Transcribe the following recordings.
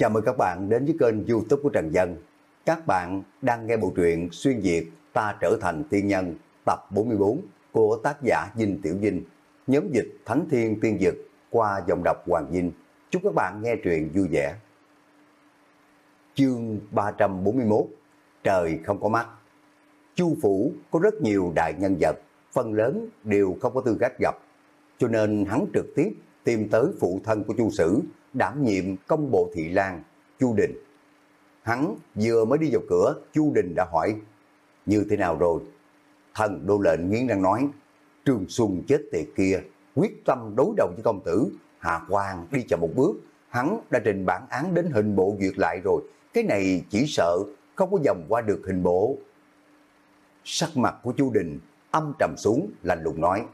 Chào mừng các bạn đến với kênh youtube của Trần Dân. Các bạn đang nghe bộ truyện Xuyên Việt Ta Trở Thành Tiên Nhân tập 44 của tác giả Dinh Tiểu Dinh, nhóm dịch Thánh Thiên Tiên Dực qua dòng đọc Hoàng Dinh. Chúc các bạn nghe truyện vui vẻ. Chương 341 Trời không có mắt Chu Phủ có rất nhiều đại nhân vật, phần lớn đều không có tư cách gặp, cho nên hắn trực tiếp tìm tới phụ thân của Chu Sử, đảm nhiệm công bộ thị lang, Chu Đình. Hắn vừa mới đi vào cửa, Chu Đình đã hỏi, như thế nào rồi? Thần đô lệnh nghiến răng nói, Trương Xuân chết tiệt kia, quyết tâm đối đầu với công tử, Hạ Quang đi chậm một bước, hắn đã trình bản án đến hình bộ duyệt lại rồi, cái này chỉ sợ không có dòng qua được hình bộ. Sắc mặt của Chu Đình âm trầm xuống, lạnh lùng nói,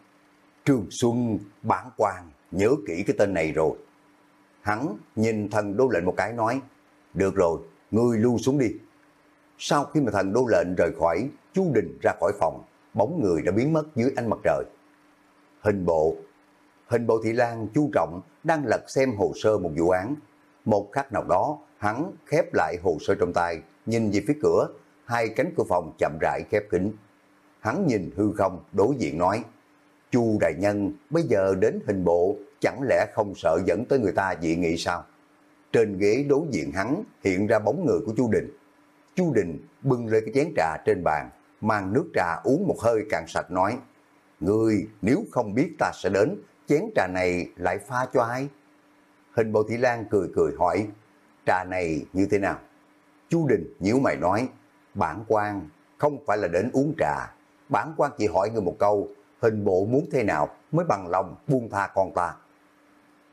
Trương Xuân, bản quan, nhớ kỹ cái tên này rồi. Hắn nhìn thần đô lệnh một cái nói, được rồi, ngươi lưu xuống đi. Sau khi mà thần đô lệnh rời khỏi, Chu Đình ra khỏi phòng, bóng người đã biến mất dưới ánh mặt trời. Hình bộ Hình bộ thị lan chu trọng đang lật xem hồ sơ một vụ án. Một khắc nào đó, hắn khép lại hồ sơ trong tay, nhìn về phía cửa, hai cánh cửa phòng chậm rãi khép kín. Hắn nhìn hư không, đối diện nói, Chu đại nhân bây giờ đến hình bộ chẳng lẽ không sợ dẫn tới người ta dị nghị sao? Trên ghế đối diện hắn hiện ra bóng người của Chu Đình. Chu Đình bưng lên cái chén trà trên bàn, mang nước trà uống một hơi cạn sạch nói, người nếu không biết ta sẽ đến, chén trà này lại pha cho ai? Hình Bầu thị lan cười cười hỏi, trà này như thế nào? Chu Đình nhíu mày nói, bản quan không phải là đến uống trà, bản quan chỉ hỏi người một câu, hình bộ muốn thế nào mới bằng lòng buông tha con ta.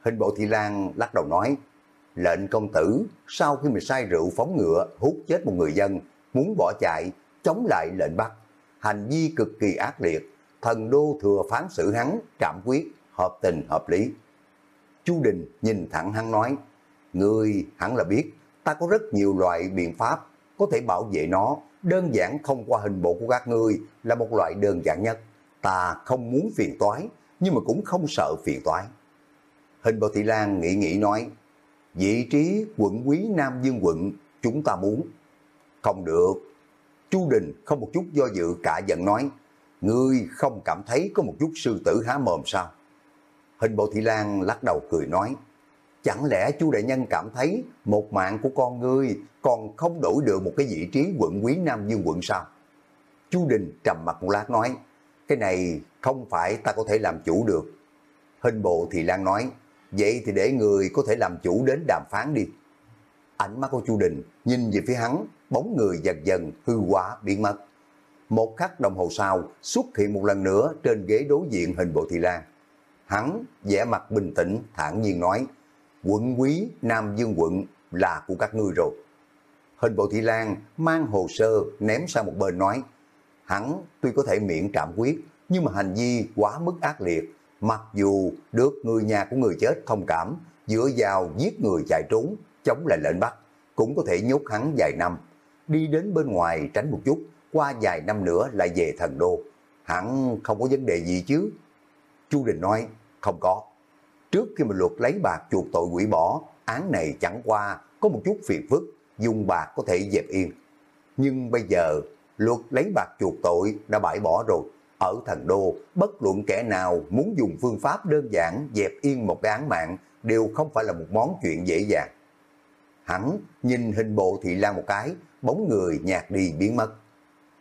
Hình bộ thị lan lắc đầu nói, lệnh công tử sau khi mình sai rượu phóng ngựa hút chết một người dân, muốn bỏ chạy, chống lại lệnh bắt. Hành vi cực kỳ ác liệt, thần đô thừa phán xử hắn, trạm quyết, hợp tình hợp lý. Chu Đình nhìn thẳng hắn nói, Ngươi hẳn là biết, ta có rất nhiều loại biện pháp có thể bảo vệ nó, đơn giản không qua hình bộ của các ngươi là một loại đơn giản nhất. Ta không muốn phiền toái, nhưng mà cũng không sợ phiền toái. Hình Bảo thị lan nghĩ nghĩ nói, vị trí quận quý Nam Dương quận chúng ta muốn. Không được. Chu Đình không một chút do dự cả giận nói, ngươi không cảm thấy có một chút sư tử há mồm sao? Hình bộ thị lan lắc đầu cười nói, chẳng lẽ chu đại nhân cảm thấy một mạng của con ngươi còn không đổi được một cái vị trí quận quý Nam Dương quận sao? Chu Đình trầm mặt một lát nói, cái này không phải ta có thể làm chủ được. Hình bộ thì Lan nói, vậy thì để người có thể làm chủ đến đàm phán đi. Ánh mắt của Chu Đình nhìn về phía hắn, bóng người dần dần hư quá biến mất. Một khắc đồng hồ sau xuất hiện một lần nữa trên ghế đối diện hình bộ thị lan. Hắn vẻ mặt bình tĩnh, thản nhiên nói, quận quý Nam Dương quận là của các ngươi rồi. Hình bộ thị lan mang hồ sơ ném sang một bên nói, hắn tuy có thể miễn trạm quyết, nhưng mà hành vi quá mức ác liệt, mặc dù được người nhà của người chết thông cảm, dựa vào giết người chạy trốn, chống lại lệnh bắt, cũng có thể nhốt hắn vài năm, đi đến bên ngoài tránh một chút, qua vài năm nữa lại về thần đô. Hẳn không có vấn đề gì chứ. Chu Đình nói, không có. Trước khi mà luật lấy bạc chuộc tội quỷ bỏ, án này chẳng qua có một chút phiền phức, dùng bạc có thể dẹp yên. Nhưng bây giờ, luật lấy bạc chuộc tội đã bãi bỏ rồi. Ở thần đô, bất luận kẻ nào muốn dùng phương pháp đơn giản dẹp yên một cái án mạng đều không phải là một món chuyện dễ dàng. Hắn nhìn hình bộ thị lan một cái, bóng người nhạt đi biến mất.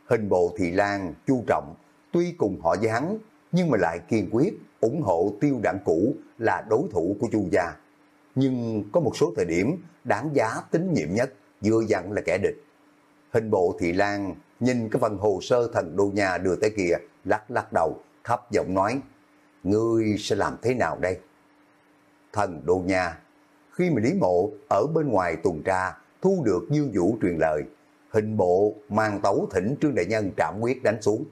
Hình bộ thị lan, chu trọng, tuy cùng họ với hắn, nhưng mà lại kiên quyết ủng hộ tiêu đảng cũ là đối thủ của chu gia. Nhưng có một số thời điểm đáng giá tín nhiệm nhất, vừa dặn là kẻ địch. Hình bộ thị lan nhìn cái phần hồ sơ thần đô nhà đưa tới kia, lắc lắc đầu, thấp giọng nói, ngươi sẽ làm thế nào đây? Thần đô nhà, khi mà Lý Mộ ở bên ngoài tuần tra, thu được Dương Vũ truyền lời, hình bộ mang tấu thỉnh Trương Đại Nhân trạm quyết đánh xuống.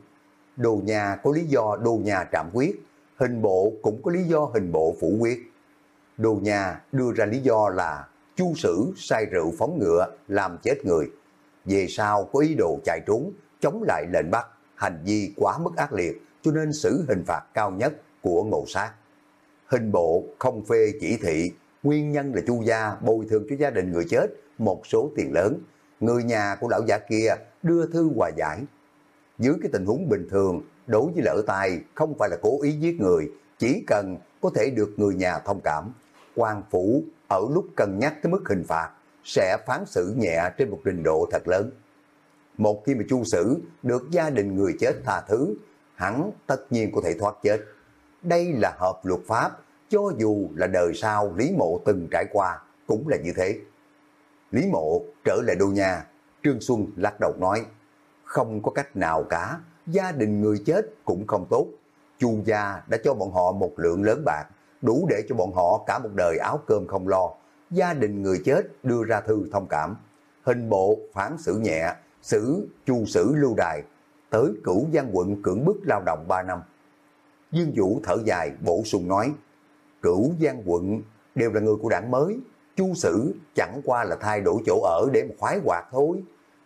Đồ nhà có lý do đồ nhà trạm quyết, hình bộ cũng có lý do hình bộ phủ quyết. Đồ nhà đưa ra lý do là chu sử sai rượu phóng ngựa làm chết người. Về sau có ý đồ chạy trốn, chống lại lệnh bắt, hành vi quá mức ác liệt cho nên xử hình phạt cao nhất của ngộ sát. Hình bộ không phê chỉ thị, Nguyên nhân là chu gia bồi thường cho gia đình người chết một số tiền lớn. Người nhà của lão giả kia đưa thư hòa giải. Dưới cái tình huống bình thường, đối với lỡ tài không phải là cố ý giết người, chỉ cần có thể được người nhà thông cảm. quan phủ ở lúc cân nhắc tới mức hình phạt sẽ phán xử nhẹ trên một trình độ thật lớn. Một khi mà chu sử được gia đình người chết tha thứ, hắn tất nhiên có thể thoát chết. Đây là hợp luật pháp, cho dù là đời sau Lý Mộ từng trải qua, cũng là như thế. Lý Mộ trở lại đô nhà, Trương Xuân lắc đầu nói, không có cách nào cả, gia đình người chết cũng không tốt. Chu gia đã cho bọn họ một lượng lớn bạc, đủ để cho bọn họ cả một đời áo cơm không lo. Gia đình người chết đưa ra thư thông cảm. Hình bộ phán xử nhẹ, xử chu sử lưu đài, tới cửu giang quận cưỡng bức lao động 3 năm. Dương Vũ thở dài bổ sung nói, cửu giang quận đều là người của đảng mới, chu sử chẳng qua là thay đổi chỗ ở để mà khoái hoạt thôi.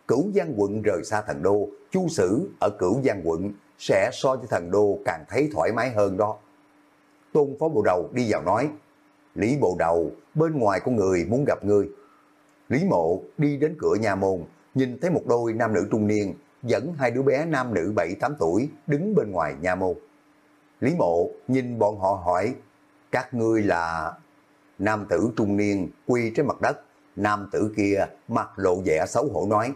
Cửu giang quận rời xa thần đô, chu sử ở cửu giang quận sẽ so với thần đô càng thấy thoải mái hơn đó. Tôn phó bộ đầu đi vào nói, Lý bộ đầu, bên ngoài có người muốn gặp ngươi. Lý mộ đi đến cửa nhà môn, nhìn thấy một đôi nam nữ trung niên, dẫn hai đứa bé nam nữ 7-8 tuổi đứng bên ngoài nhà môn. Lý mộ nhìn bọn họ hỏi, các ngươi là... Nam tử trung niên quy trên mặt đất, nam tử kia mặt lộ vẻ xấu hổ nói,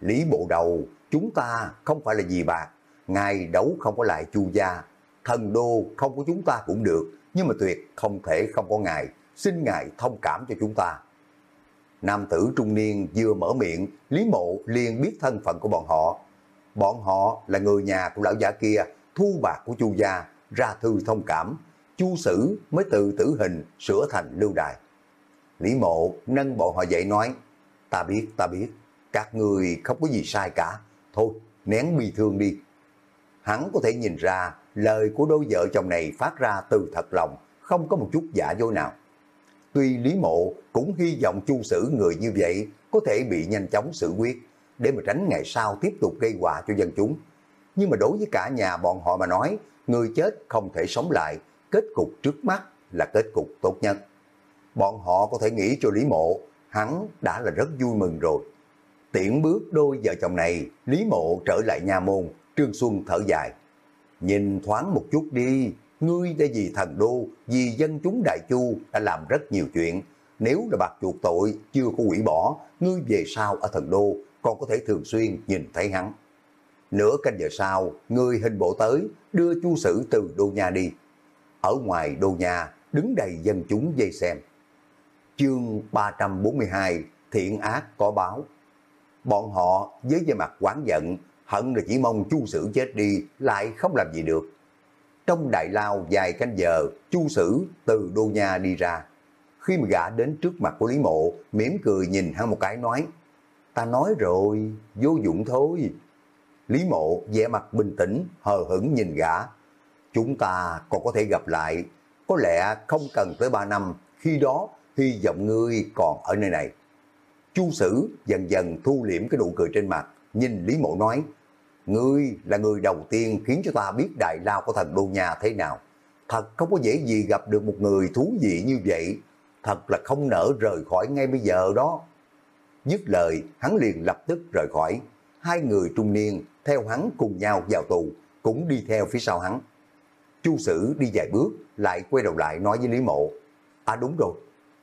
Lý bộ đầu, chúng ta không phải là gì bạc, ngài đấu không có lại chu gia, thần đô không có chúng ta cũng được, nhưng mà tuyệt không thể không có ngài, xin ngài thông cảm cho chúng ta. Nam tử trung niên vừa mở miệng, Lý Mộ liền biết thân phận của bọn họ. Bọn họ là người nhà của lão giả kia, thu bạc của chu gia, ra thư thông cảm. Chu sử mới từ tử hình sửa thành lưu đài. Lý Mộ nâng bọn họ dậy nói, ta biết, ta biết, các người không có gì sai cả, thôi nén bi thương đi. Hắn có thể nhìn ra lời của đôi vợ chồng này phát ra từ thật lòng, không có một chút giả dối nào. Tuy Lý Mộ cũng hy vọng chu xử người như vậy có thể bị nhanh chóng xử quyết để mà tránh ngày sau tiếp tục gây họa cho dân chúng. Nhưng mà đối với cả nhà bọn họ mà nói, người chết không thể sống lại, kết cục trước mắt là kết cục tốt nhất. Bọn họ có thể nghĩ cho Lý Mộ, hắn đã là rất vui mừng rồi. Tiễn bước đôi vợ chồng này, Lý Mộ trở lại nhà môn, Trương Xuân thở dài. Nhìn thoáng một chút đi, ngươi đã vì thần đô, vì dân chúng đại chu đã làm rất nhiều chuyện. Nếu là bạc chuột tội, chưa có quỷ bỏ, ngươi về sau ở thần đô, còn có thể thường xuyên nhìn thấy hắn. Nửa canh giờ sau, ngươi hình bộ tới, đưa chu sử từ đô nhà đi. Ở ngoài đô nhà, đứng đầy dân chúng dây xem. Chương 342, Thiện ác có báo. Bọn họ với vẻ mặt quán giận, hận là chỉ mong chu sử chết đi, lại không làm gì được. Trong đại lao dài canh giờ, chu sử từ đô nhà đi ra. Khi mà gã đến trước mặt của Lý Mộ, mỉm cười nhìn hắn một cái nói, ta nói rồi, vô dụng thôi. Lý Mộ vẻ mặt bình tĩnh, hờ hững nhìn gã. Chúng ta còn có thể gặp lại, có lẽ không cần tới 3 năm, khi đó hy vọng ngươi còn ở nơi này. Chu Sử dần dần thu liễm cái nụ cười trên mặt, nhìn Lý Mộ nói, Ngươi là người đầu tiên khiến cho ta biết đại lao của thần đô nhà thế nào. Thật không có dễ gì gặp được một người thú vị như vậy. Thật là không nỡ rời khỏi ngay bây giờ đó. Dứt lời, hắn liền lập tức rời khỏi. Hai người trung niên theo hắn cùng nhau vào tù, cũng đi theo phía sau hắn. Chu sử đi vài bước, lại quay đầu lại nói với Lý Mộ. À đúng rồi,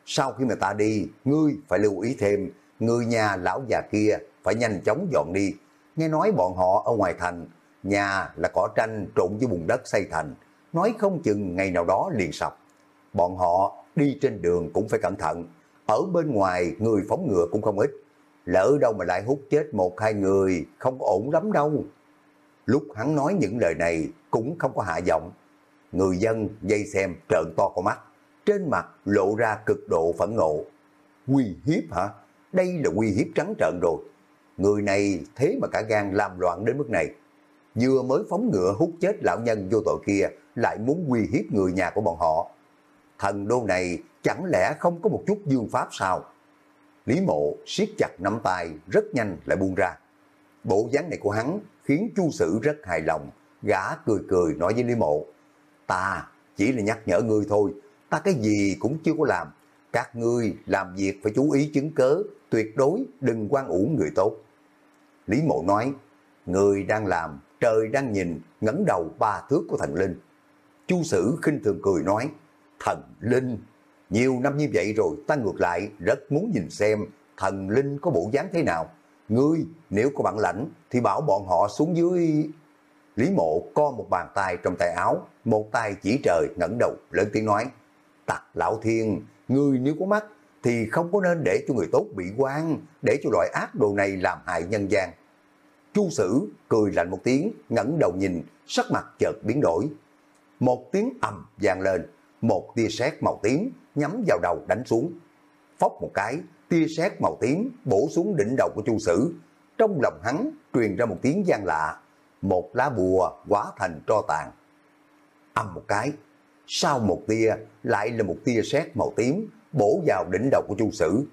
sau khi mà ta đi, ngươi phải lưu ý thêm, người nhà lão già kia phải nhanh chóng dọn đi, Nghe nói bọn họ ở ngoài thành, nhà là cỏ tranh trộn với bùn đất xây thành, nói không chừng ngày nào đó liền sập. Bọn họ đi trên đường cũng phải cẩn thận, ở bên ngoài người phóng ngựa cũng không ít. Lỡ đâu mà lại hút chết một hai người, không có ổn lắm đâu. Lúc hắn nói những lời này cũng không có hạ giọng. Người dân dây xem trợn to con mắt, trên mặt lộ ra cực độ phẫn nộ. Uy hiếp hả? Đây là uy hiếp trắng trợn rồi. Người này thế mà cả gan làm loạn đến mức này. Vừa mới phóng ngựa hút chết lão nhân vô tội kia, lại muốn uy hiếp người nhà của bọn họ. Thần đô này chẳng lẽ không có một chút dương pháp sao? Lý mộ siết chặt nắm tay, rất nhanh lại buông ra. Bộ dáng này của hắn khiến chu sử rất hài lòng, gã cười cười nói với Lý mộ. Ta chỉ là nhắc nhở ngươi thôi, ta cái gì cũng chưa có làm, các ngươi làm việc phải chú ý chứng cớ, tuyệt đối đừng quan uổng người tốt. Lý Mộ nói, người đang làm, trời đang nhìn, ngẩng đầu ba thước của thần linh. Chu Sử khinh thường cười nói, thần linh, nhiều năm như vậy rồi ta ngược lại rất muốn nhìn xem thần linh có bộ dáng thế nào. Ngươi nếu có bản lãnh thì bảo bọn họ xuống dưới... Lý mộ co một bàn tay trong tay áo, một tay chỉ trời ngẩng đầu lớn tiếng nói, tặc lão thiên, ngươi nếu có mắt thì không có nên để cho người tốt bị quan, để cho loại ác đồ này làm hại nhân gian. Chu sử cười lạnh một tiếng, ngẩng đầu nhìn, sắc mặt chợt biến đổi. Một tiếng ầm vang lên, một tia sét màu tím nhắm vào đầu đánh xuống. Phóc một cái, tia sét màu tím bổ xuống đỉnh đầu của Chu Sử. Trong lòng hắn truyền ra một tiếng gian lạ, một lá bùa hóa thành tro tàn. Âm một cái, sau một tia lại là một tia sét màu tím bổ vào đỉnh đầu của Chu Sử.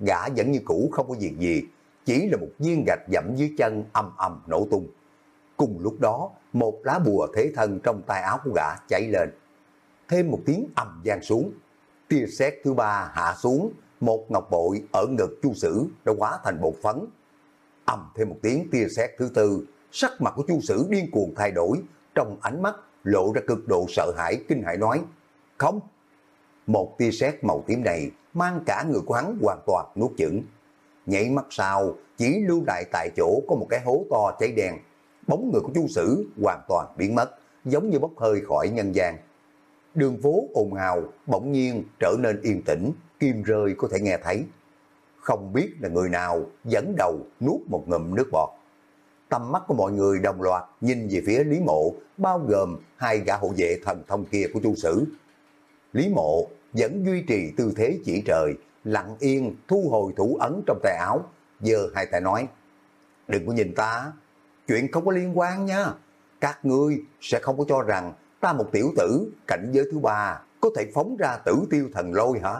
Gã vẫn như cũ không có việc gì, chỉ là một viên gạch dẫm dưới chân âm âm nổ tung. Cùng lúc đó, một lá bùa thế thân trong tay áo của gã cháy lên. Thêm một tiếng ầm gian xuống. Tia sét thứ ba hạ xuống, một ngọc bội ở ngực chu sử đã hóa thành bột phấn. ầm thêm một tiếng tia sét thứ tư, sắc mặt của chu sử điên cuồng thay đổi, trong ánh mắt lộ ra cực độ sợ hãi kinh hãi nói, không. Một tia sét màu tím này mang cả người của hắn hoàn toàn nuốt chửng. Nhảy mắt sau, chỉ lưu lại tại chỗ có một cái hố to cháy đen. Bóng người của chu sử hoàn toàn biến mất, giống như bốc hơi khỏi nhân gian. Đường phố ồn ào, bỗng nhiên trở nên yên tĩnh, kim rơi có thể nghe thấy. Không biết là người nào dẫn đầu nuốt một ngụm nước bọt. Tầm mắt của mọi người đồng loạt nhìn về phía Lý Mộ, bao gồm hai gã hộ vệ thần thông kia của Chu Sử. Lý Mộ vẫn duy trì tư thế chỉ trời, lặng yên thu hồi thủ ấn trong tay áo, giờ hai tay nói, đừng có nhìn ta, chuyện không có liên quan nha, các ngươi sẽ không có cho rằng ta một tiểu tử cảnh giới thứ ba có thể phóng ra tử tiêu thần lôi hả?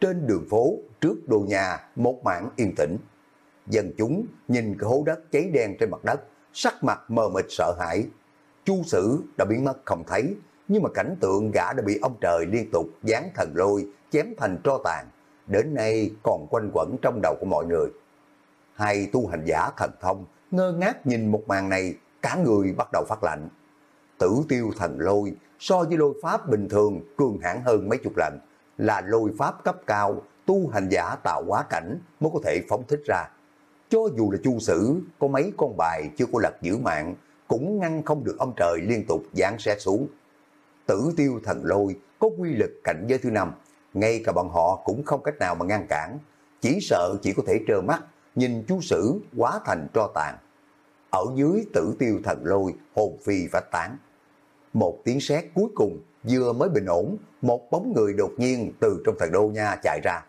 Trên đường phố, trước đồ nhà, một mảng yên tĩnh. Dân chúng nhìn cái hố đất cháy đen trên mặt đất, sắc mặt mờ mịt sợ hãi. Chu sử đã biến mất không thấy, nhưng mà cảnh tượng gã đã bị ông trời liên tục dán thần lôi, chém thành tro tàn. Đến nay còn quanh quẩn trong đầu của mọi người. Hai tu hành giả thần thông ngơ ngác nhìn một màn này, cả người bắt đầu phát lạnh. Tử tiêu thần lôi so với lôi pháp bình thường cường hãn hơn mấy chục lần, là lôi pháp cấp cao, tu hành giả tạo hóa cảnh mới có thể phóng thích ra. Cho dù là chu sử có mấy con bài chưa có lật giữ mạng, cũng ngăn không được ông trời liên tục giáng xét xuống. Tử tiêu thần lôi có quy lực cảnh giới thứ năm, ngay cả bọn họ cũng không cách nào mà ngăn cản, chỉ sợ chỉ có thể trơ mắt, nhìn chú sử quá thành tro tàn. Ở dưới tử tiêu thần lôi, hồn phi phách tán. Một tiếng sét cuối cùng vừa mới bình ổn, một bóng người đột nhiên từ trong thần đô nha chạy ra.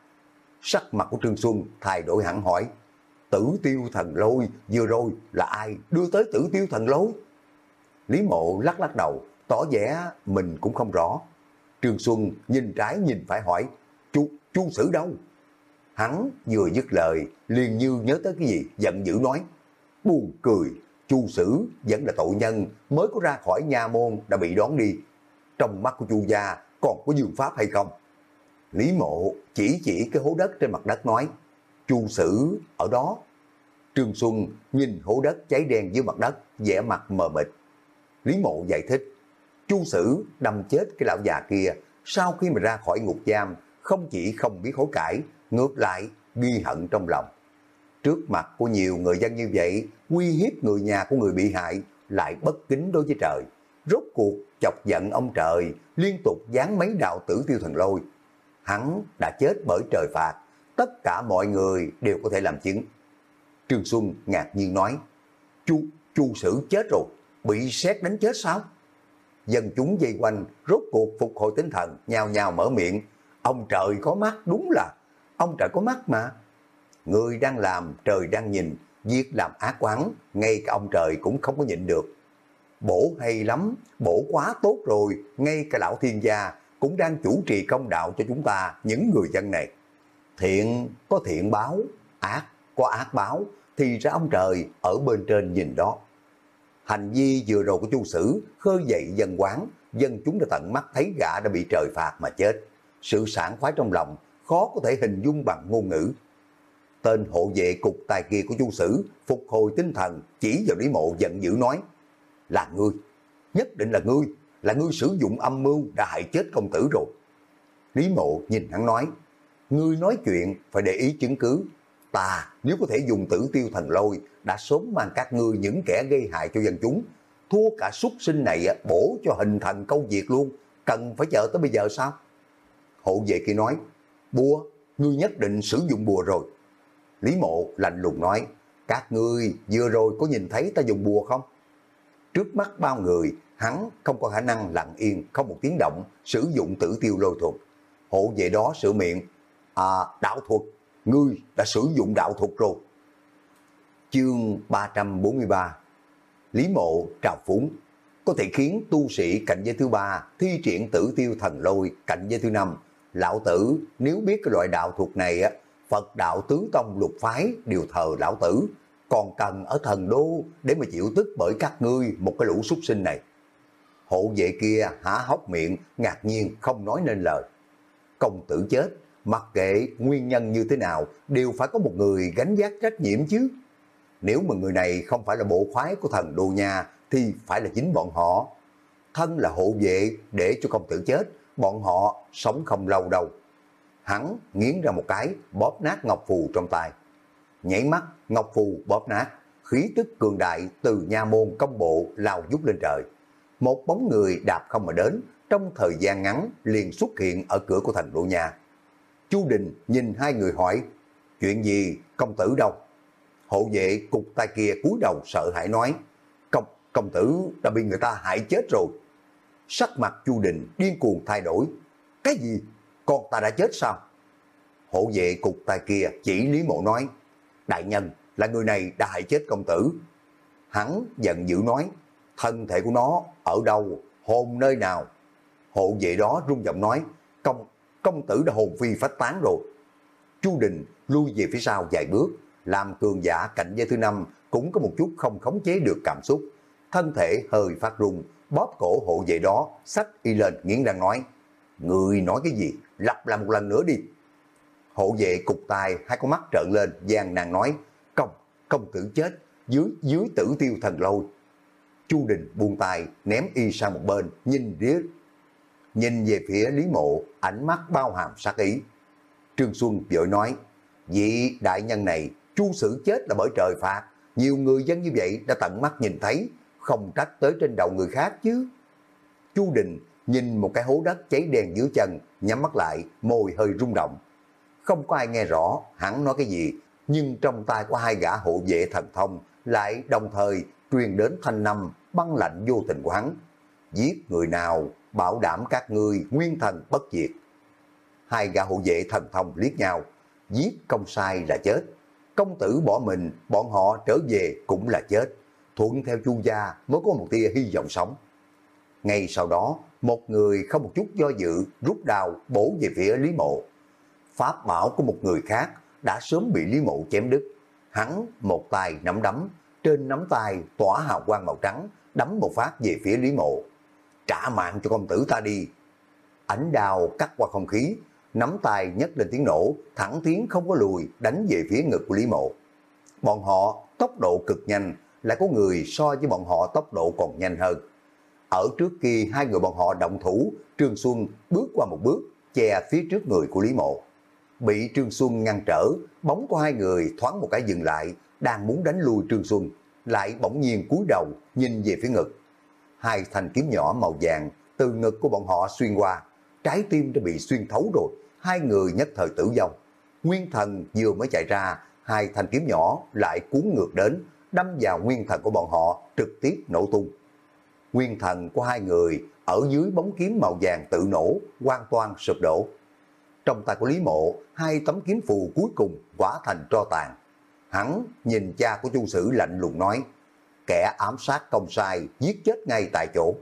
Sắc mặt của Trương Xuân thay đổi hẳn hỏi, tử tiêu thần lôi vừa rồi là ai đưa tới tử tiêu thần lôi? Lý mộ lắc lắc đầu, tỏ vẻ mình cũng không rõ. Trương Xuân nhìn trái nhìn phải hỏi, chu, chu sử đâu? Hắn vừa dứt lời, liền như nhớ tới cái gì, giận dữ nói, buồn cười, chu sử vẫn là tội nhân mới có ra khỏi nhà môn đã bị đón đi. Trong mắt của chu gia còn có dương pháp hay không? Lý mộ chỉ chỉ cái hố đất trên mặt đất nói, chu sử ở đó. Trương Xuân nhìn hố đất cháy đen dưới mặt đất, vẻ mặt mờ mịt. Lý mộ giải thích, chu sử đâm chết cái lão già kia sau khi mà ra khỏi ngục giam, không chỉ không biết hối cải, ngược lại ghi hận trong lòng. Trước mặt của nhiều người dân như vậy, uy hiếp người nhà của người bị hại, lại bất kính đối với trời. Rốt cuộc chọc giận ông trời, liên tục dán mấy đạo tử tiêu thần lôi. Hắn đã chết bởi trời phạt, tất cả mọi người đều có thể làm chứng. Trương Xuân ngạc nhiên nói, chu, chu sử chết rồi, bị xét đánh chết sao? Dân chúng dây quanh, rốt cuộc phục hồi tinh thần, nhào nhào mở miệng. Ông trời có mắt, đúng là, ông trời có mắt mà. Người đang làm, trời đang nhìn, việc làm ác quán, ngay cả ông trời cũng không có nhịn được. Bổ hay lắm, bổ quá tốt rồi, ngay cả lão thiên gia cũng đang chủ trì công đạo cho chúng ta, những người dân này. Thiện có thiện báo, ác có ác báo, thì ra ông trời ở bên trên nhìn đó. Hành vi vừa rồi của chu sử khơi dậy dân quán, dân chúng đã tận mắt thấy gã đã bị trời phạt mà chết. sự sảng khoái trong lòng khó có thể hình dung bằng ngôn ngữ. Tên hộ vệ cục tài kia của chu sử phục hồi tinh thần chỉ vào Lý Mộ giận dữ nói là ngươi, nhất định là ngươi, là ngươi sử dụng âm mưu đã hại chết công tử rồi. Lý Mộ nhìn hắn nói, ngươi nói chuyện phải để ý chứng cứ, ta nếu có thể dùng tử tiêu thần lôi đã sớm mang các ngươi những kẻ gây hại cho dân chúng, thua cả súc sinh này bổ cho hình thành câu việc luôn, cần phải chờ tới bây giờ sao? Hộ vệ kia nói, bùa, ngươi nhất định sử dụng bùa rồi. Lý mộ lạnh lùng nói, các ngươi vừa rồi có nhìn thấy ta dùng bùa không? Trước mắt bao người, hắn không có khả năng lặng yên, không một tiếng động, sử dụng tử tiêu lôi thuật. Hộ vệ đó sửa miệng, à, đạo thuật, ngươi đã sử dụng đạo thuật rồi. Chương 343 Lý mộ trào phúng có thể khiến tu sĩ cạnh giới thứ ba thi triển tử tiêu thần lôi cạnh giới thứ năm. Lão tử nếu biết cái loại đạo thuật này á, Phật đạo tứ tông lục phái đều thờ lão tử, còn cần ở thần đô để mà chịu tức bởi các ngươi một cái lũ súc sinh này. Hộ vệ kia há hốc miệng, ngạc nhiên không nói nên lời. Công tử chết, mặc kệ nguyên nhân như thế nào, đều phải có một người gánh giác trách nhiệm chứ. Nếu mà người này không phải là bộ khoái của thần đô nhà, thì phải là chính bọn họ. Thân là hộ vệ để cho công tử chết, bọn họ sống không lâu đâu. Hắn nghiến ra một cái, bóp nát ngọc phù trong tay. Nhảy mắt, ngọc phù bóp nát, khí tức cường đại từ nha môn công bộ lao dút lên trời. Một bóng người đạp không mà đến, trong thời gian ngắn liền xuất hiện ở cửa của thành đô nhà. Chu Đình nhìn hai người hỏi, chuyện gì công tử đâu? Hộ vệ cục tay kia cúi đầu sợ hãi nói, công, công tử đã bị người ta hại chết rồi. Sắc mặt Chu Đình điên cuồng thay đổi. Cái gì? Con ta đã chết sao? Hộ vệ cục tay kia chỉ Lý Mộ nói, đại nhân là người này đã hại chết công tử. Hắn giận dữ nói, thân thể của nó ở đâu, hồn nơi nào? Hộ vệ đó rung giọng nói, công công tử đã hồn phi phách tán rồi. Chu Đình lui về phía sau vài bước, làm cường giả cạnh giới thứ năm cũng có một chút không khống chế được cảm xúc. Thân thể hơi phát run bóp cổ hộ vệ đó, sách y lên nghiến răng nói, Người nói cái gì? Lặp lại một lần nữa đi. Hộ vệ cục tài, hai con mắt trợn lên, gian nàng nói, công, công tử chết, dưới dưới tử tiêu thần lôi. Chu Đình buông tay, ném y sang một bên, nhìn riết. Nhìn về phía Lý Mộ, ánh mắt bao hàm sát ý. Trương Xuân vội nói, vị đại nhân này, chu sử chết là bởi trời phạt. Nhiều người dân như vậy đã tận mắt nhìn thấy, không trách tới trên đầu người khác chứ. Chu Đình nhìn một cái hố đất cháy đèn dưới chân, nhắm mắt lại, môi hơi rung động. Không có ai nghe rõ hắn nói cái gì, nhưng trong tay của hai gã hộ vệ thần thông lại đồng thời truyền đến thanh năm băng lạnh vô tình của hắn. Giết người nào, bảo đảm các ngươi nguyên thần bất diệt. Hai gã hộ vệ thần thông liếc nhau, giết công sai là chết. Công tử bỏ mình, bọn họ trở về cũng là chết. Thuận theo chu gia mới có một tia hy vọng sống. Ngay sau đó, một người không một chút do dự rút đao bổ về phía Lý Mộ. Pháp bảo của một người khác đã sớm bị Lý Mộ chém đứt. Hắn một tay nắm đấm, trên nắm tay tỏa hào quang màu trắng, đấm một phát về phía Lý Mộ. Trả mạng cho công tử ta đi. Ánh đào cắt qua không khí, nắm tay nhấc lên tiếng nổ, thẳng tiến không có lùi, đánh về phía ngực của Lý Mộ. Bọn họ tốc độ cực nhanh, lại có người so với bọn họ tốc độ còn nhanh hơn. Ở trước khi hai người bọn họ động thủ, Trương Xuân bước qua một bước, che phía trước người của Lý Mộ. Bị Trương Xuân ngăn trở, bóng của hai người thoáng một cái dừng lại, đang muốn đánh lui Trương Xuân, lại bỗng nhiên cúi đầu nhìn về phía ngực. Hai thanh kiếm nhỏ màu vàng từ ngực của bọn họ xuyên qua, trái tim đã bị xuyên thấu rồi, hai người nhất thời tử vong. Nguyên thần vừa mới chạy ra, hai thanh kiếm nhỏ lại cuốn ngược đến, đâm vào nguyên thần của bọn họ, trực tiếp nổ tung nguyên thần của hai người ở dưới bóng kiếm màu vàng tự nổ, hoàn toàn sụp đổ. Trong tay của Lý Mộ, hai tấm kiếm phù cuối cùng quả thành tro tàn. Hắn nhìn cha của chu sử lạnh lùng nói, kẻ ám sát công sai, giết chết ngay tại chỗ.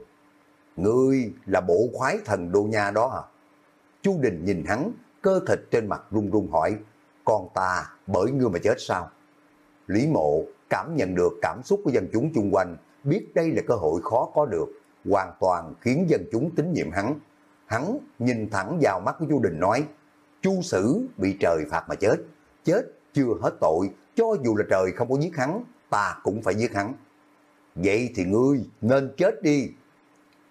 Ngươi là bộ khoái thần đô nha đó hả? Chu Đình nhìn hắn, cơ thịt trên mặt run run hỏi, con ta bởi ngươi mà chết sao? Lý Mộ cảm nhận được cảm xúc của dân chúng chung quanh, biết đây là cơ hội khó có được, hoàn toàn khiến dân chúng tín nhiệm hắn. hắn nhìn thẳng vào mắt của Chu Đình nói, Chu Sử bị trời phạt mà chết, chết chưa hết tội, cho dù là trời không có giết hắn, ta cũng phải giết hắn. Vậy thì ngươi nên chết đi.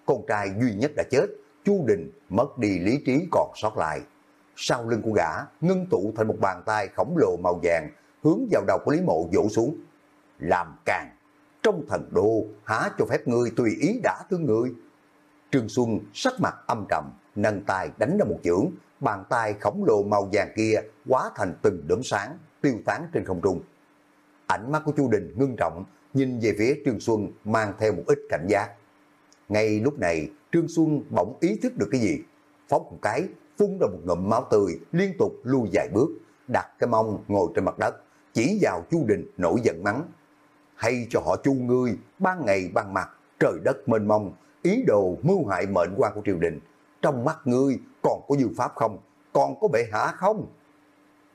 Con trai duy nhất đã chết, Chu Đình mất đi lý trí còn sót lại. Sau lưng của gã ngưng tụ thành một bàn tay khổng lồ màu vàng hướng vào đầu của Lý Mộ vỗ xuống. Làm càng, trong thần đô há cho phép ngươi tùy ý đã thương người. Trương Xuân sắc mặt âm trầm, nâng tay đánh ra một chưởng, bàn tay khổng lồ màu vàng kia hóa thành từng đốm sáng, tiêu tán trên không trung. Ánh mắt của Chu Đình ngưng trọng, nhìn về phía Trương Xuân mang theo một ít cảnh giác. Ngay lúc này, Trương Xuân bỗng ý thức được cái gì? Phóng một cái, phun ra một ngụm máu tươi, liên tục lui vài bước, đặt cái mông ngồi trên mặt đất, chỉ vào Chu Đình nổi giận mắng. Hay cho họ chu ngươi, ban ngày ban mặt, trời đất mênh mông, ý đồ mưu hại mệnh quan của triều đình. Trong mắt ngươi còn có dư pháp không? Còn có bệ hạ không?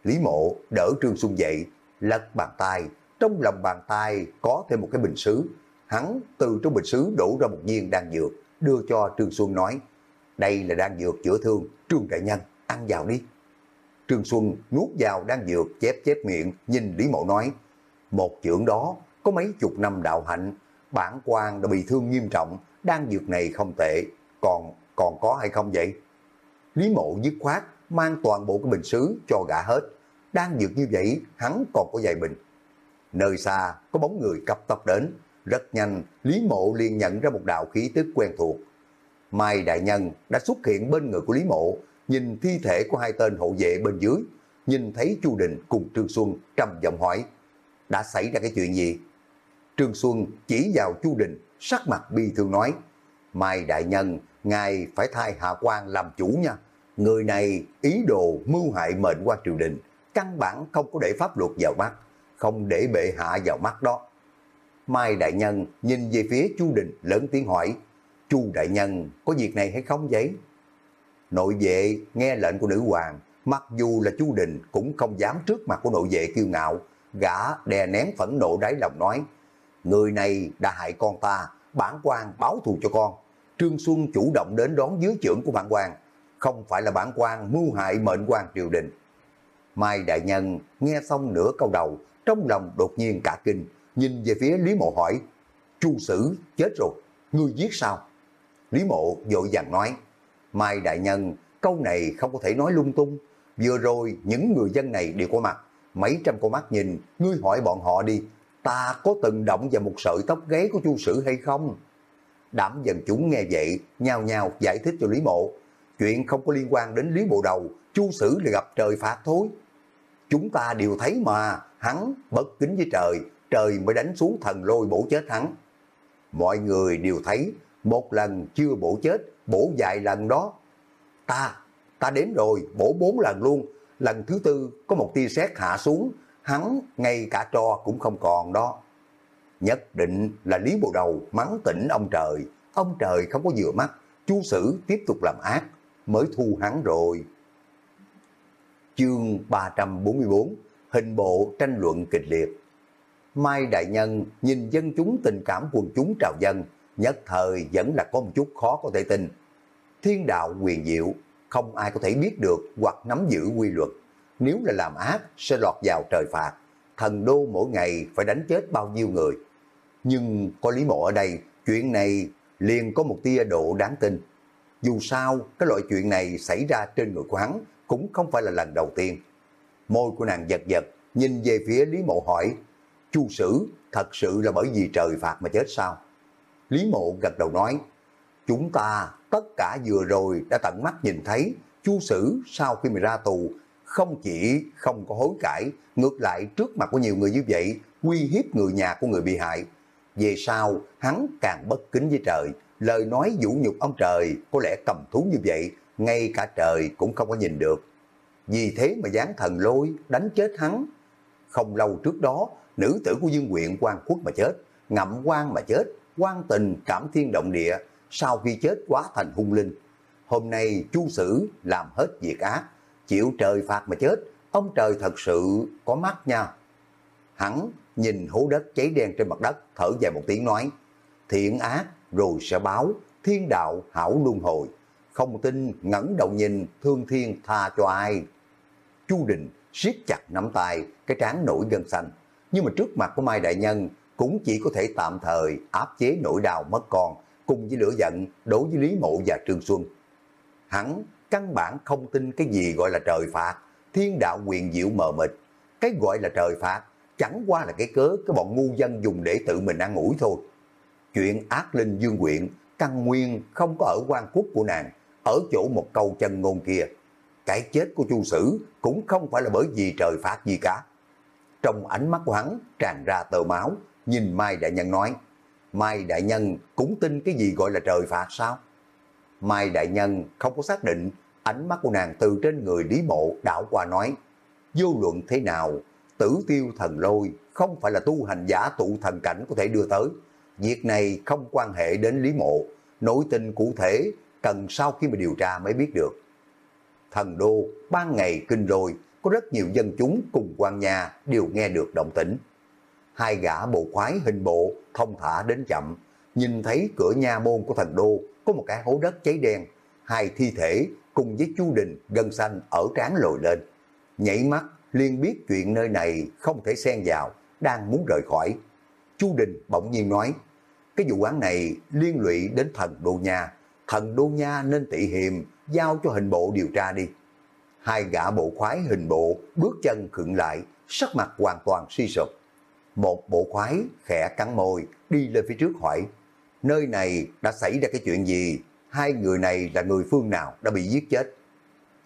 Lý mộ đỡ Trương Xuân dậy, lật bàn tay, trong lòng bàn tay có thêm một cái bình sứ. Hắn từ trong bình sứ đổ ra một viên đan dược, đưa cho Trương Xuân nói, đây là đan dược chữa thương, Trương Đại Nhân, ăn vào đi. Trương Xuân nuốt vào đan dược chép chép miệng, nhìn Lý Mộ nói, một chưởng đó có mấy chục năm đạo hạnh, bản quan đã bị thương nghiêm trọng, đan dược này không tệ, còn còn có hay không vậy? Lý Mộ dứt khoát, mang toàn bộ cái bình sứ cho gã hết. Đan dược như vậy, hắn còn có vài bình. Nơi xa, có bóng người cấp tốc đến. Rất nhanh, Lý Mộ liền nhận ra một đạo khí tức quen thuộc. Mai Đại Nhân đã xuất hiện bên người của Lý Mộ, nhìn thi thể của hai tên hộ vệ bên dưới, nhìn thấy Chu Đình cùng Trương Xuân trầm giọng hỏi, đã xảy ra cái chuyện gì? Trương Xuân chỉ vào Chu Đình, sắc mặt bi thương nói, Mai Đại Nhân, ngài phải thay Hạ quan làm chủ nha. Người này ý đồ mưu hại mệnh qua triều đình, căn bản không có để pháp luật vào mắt, không để bệ hạ vào mắt đó. Mai Đại Nhân nhìn về phía Chu Đình lớn tiếng hỏi, Chu Đại Nhân có việc này hay không vậy? Nội vệ nghe lệnh của nữ hoàng, mặc dù là Chu Đình cũng không dám trước mặt của nội vệ kiêu ngạo, gã đè nén phẫn nộ đáy lòng nói, người này đã hại con ta, bản quan báo thù cho con. Trương Xuân chủ động đến đón dưới trưởng của bản quan, không phải là bản quan mưu hại mệnh quan triều đình. Mai Đại Nhân nghe xong nửa câu đầu, trong lòng đột nhiên cả kinh, nhìn về phía Lý Mộ hỏi, Chu Sử chết rồi, ngươi giết sao? Lý Mộ vội vàng nói, Mai Đại Nhân, câu này không có thể nói lung tung, vừa rồi những người dân này đều có mặt, mấy trăm con mắt nhìn, ngươi hỏi bọn họ đi, ta có từng động vào một sợi tóc gáy của Chu Sử hay không? Đảm dần chúng nghe vậy, nhao nhao giải thích cho Lý Mộ, chuyện không có liên quan đến Lý Mộ Đầu, Chu Sử là gặp trời phạt thôi. Chúng ta đều thấy mà, hắn bất kính với trời, trời mới đánh xuống thần lôi bổ chết hắn. Mọi người đều thấy, một lần chưa bổ chết, bổ vài lần đó. Ta, ta đến rồi, bổ bốn lần luôn, lần thứ tư có một tia sét hạ xuống, hắn ngay cả trò cũng không còn đó. Nhất định là Lý Bộ Đầu mắng tỉnh ông trời, ông trời không có vừa mắt, chu sử tiếp tục làm ác, mới thu hắn rồi. Chương 344 Hình bộ tranh luận kịch liệt Mai Đại Nhân nhìn dân chúng tình cảm quần chúng trào dân, nhất thời vẫn là có một chút khó có thể tin. Thiên đạo quyền diệu, không ai có thể biết được hoặc nắm giữ quy luật. Nếu là làm ác, sẽ lọt vào trời phạt. Thần đô mỗi ngày phải đánh chết bao nhiêu người. Nhưng có Lý Mộ ở đây, chuyện này liền có một tia độ đáng tin. Dù sao, cái loại chuyện này xảy ra trên người của hắn cũng không phải là lần đầu tiên. Môi của nàng giật giật, nhìn về phía Lý Mộ hỏi, Chu Sử thật sự là bởi vì trời phạt mà chết sao? Lý Mộ gật đầu nói, chúng ta tất cả vừa rồi đã tận mắt nhìn thấy Chu Sử sau khi mà ra tù không chỉ không có hối cải, ngược lại trước mặt của nhiều người như vậy, uy hiếp người nhà của người bị hại. Về sau, hắn càng bất kính với trời, lời nói vũ nhục ông trời có lẽ cầm thú như vậy, ngay cả trời cũng không có nhìn được. Vì thế mà gián thần lôi đánh chết hắn. Không lâu trước đó, nữ tử của Dương quyện quan quốc mà chết, ngậm quan mà chết, quan tình cảm thiên động địa, sau khi chết quá thành hung linh. Hôm nay chu sử làm hết việc ác, chịu trời phạt mà chết, ông trời thật sự có mắt nha. Hắn nhìn hố đất cháy đen trên mặt đất, thở dài một tiếng nói, thiện ác rồi sẽ báo, thiên đạo hảo luân hồi, không tin ngẩng đầu nhìn thương thiên tha cho ai. Chu Đình siết chặt nắm tay, cái trán nổi gân xanh. Nhưng mà trước mặt của Mai Đại Nhân cũng chỉ có thể tạm thời áp chế nỗi đau mất con cùng với lửa giận đối với Lý Mộ và Trương Xuân. Hắn căn bản không tin cái gì gọi là trời phạt, thiên đạo quyền diệu mờ mịt. Cái gọi là trời phạt chẳng qua là cái cớ cái bọn ngu dân dùng để tự mình ăn ủi thôi. Chuyện ác linh dương quyện, căn nguyên không có ở quan quốc của nàng, ở chỗ một câu chân ngôn kia. Cái chết của chu sử cũng không phải là bởi vì trời phạt gì cả. Trong ánh mắt của hắn tràn ra tờ máu, nhìn Mai Đại Nhân nói, Mai Đại Nhân cũng tin cái gì gọi là trời phạt sao? Mai Đại Nhân không có xác định, ánh mắt của nàng từ trên người Lý Mộ đảo qua nói, vô luận thế nào, tử tiêu thần lôi không phải là tu hành giả tụ thần cảnh có thể đưa tới. Việc này không quan hệ đến Lý Mộ, nổi tin cụ thể cần sau khi mà điều tra mới biết được. Thần đô, ban ngày kinh rồi, có rất nhiều dân chúng cùng quan nhà đều nghe được động tĩnh. Hai gã bộ khoái hình bộ thông thả đến chậm, nhìn thấy cửa nha môn của thần đô có một cái hố đất cháy đen, hai thi thể cùng với chu đình gân xanh ở trán lồi lên. Nhảy mắt liền biết chuyện nơi này không thể xen vào, đang muốn rời khỏi. Chu Đình bỗng nhiên nói, cái vụ án này liên lụy đến thần Đô Nha, thần Đô Nha nên tị hiềm, giao cho hình bộ điều tra đi. Hai gã bộ khoái hình bộ bước chân khựng lại, sắc mặt hoàn toàn suy sụp. Một bộ khoái khẽ cắn môi, đi lên phía trước hỏi, nơi này đã xảy ra cái chuyện gì? Hai người này là người phương nào đã bị giết chết?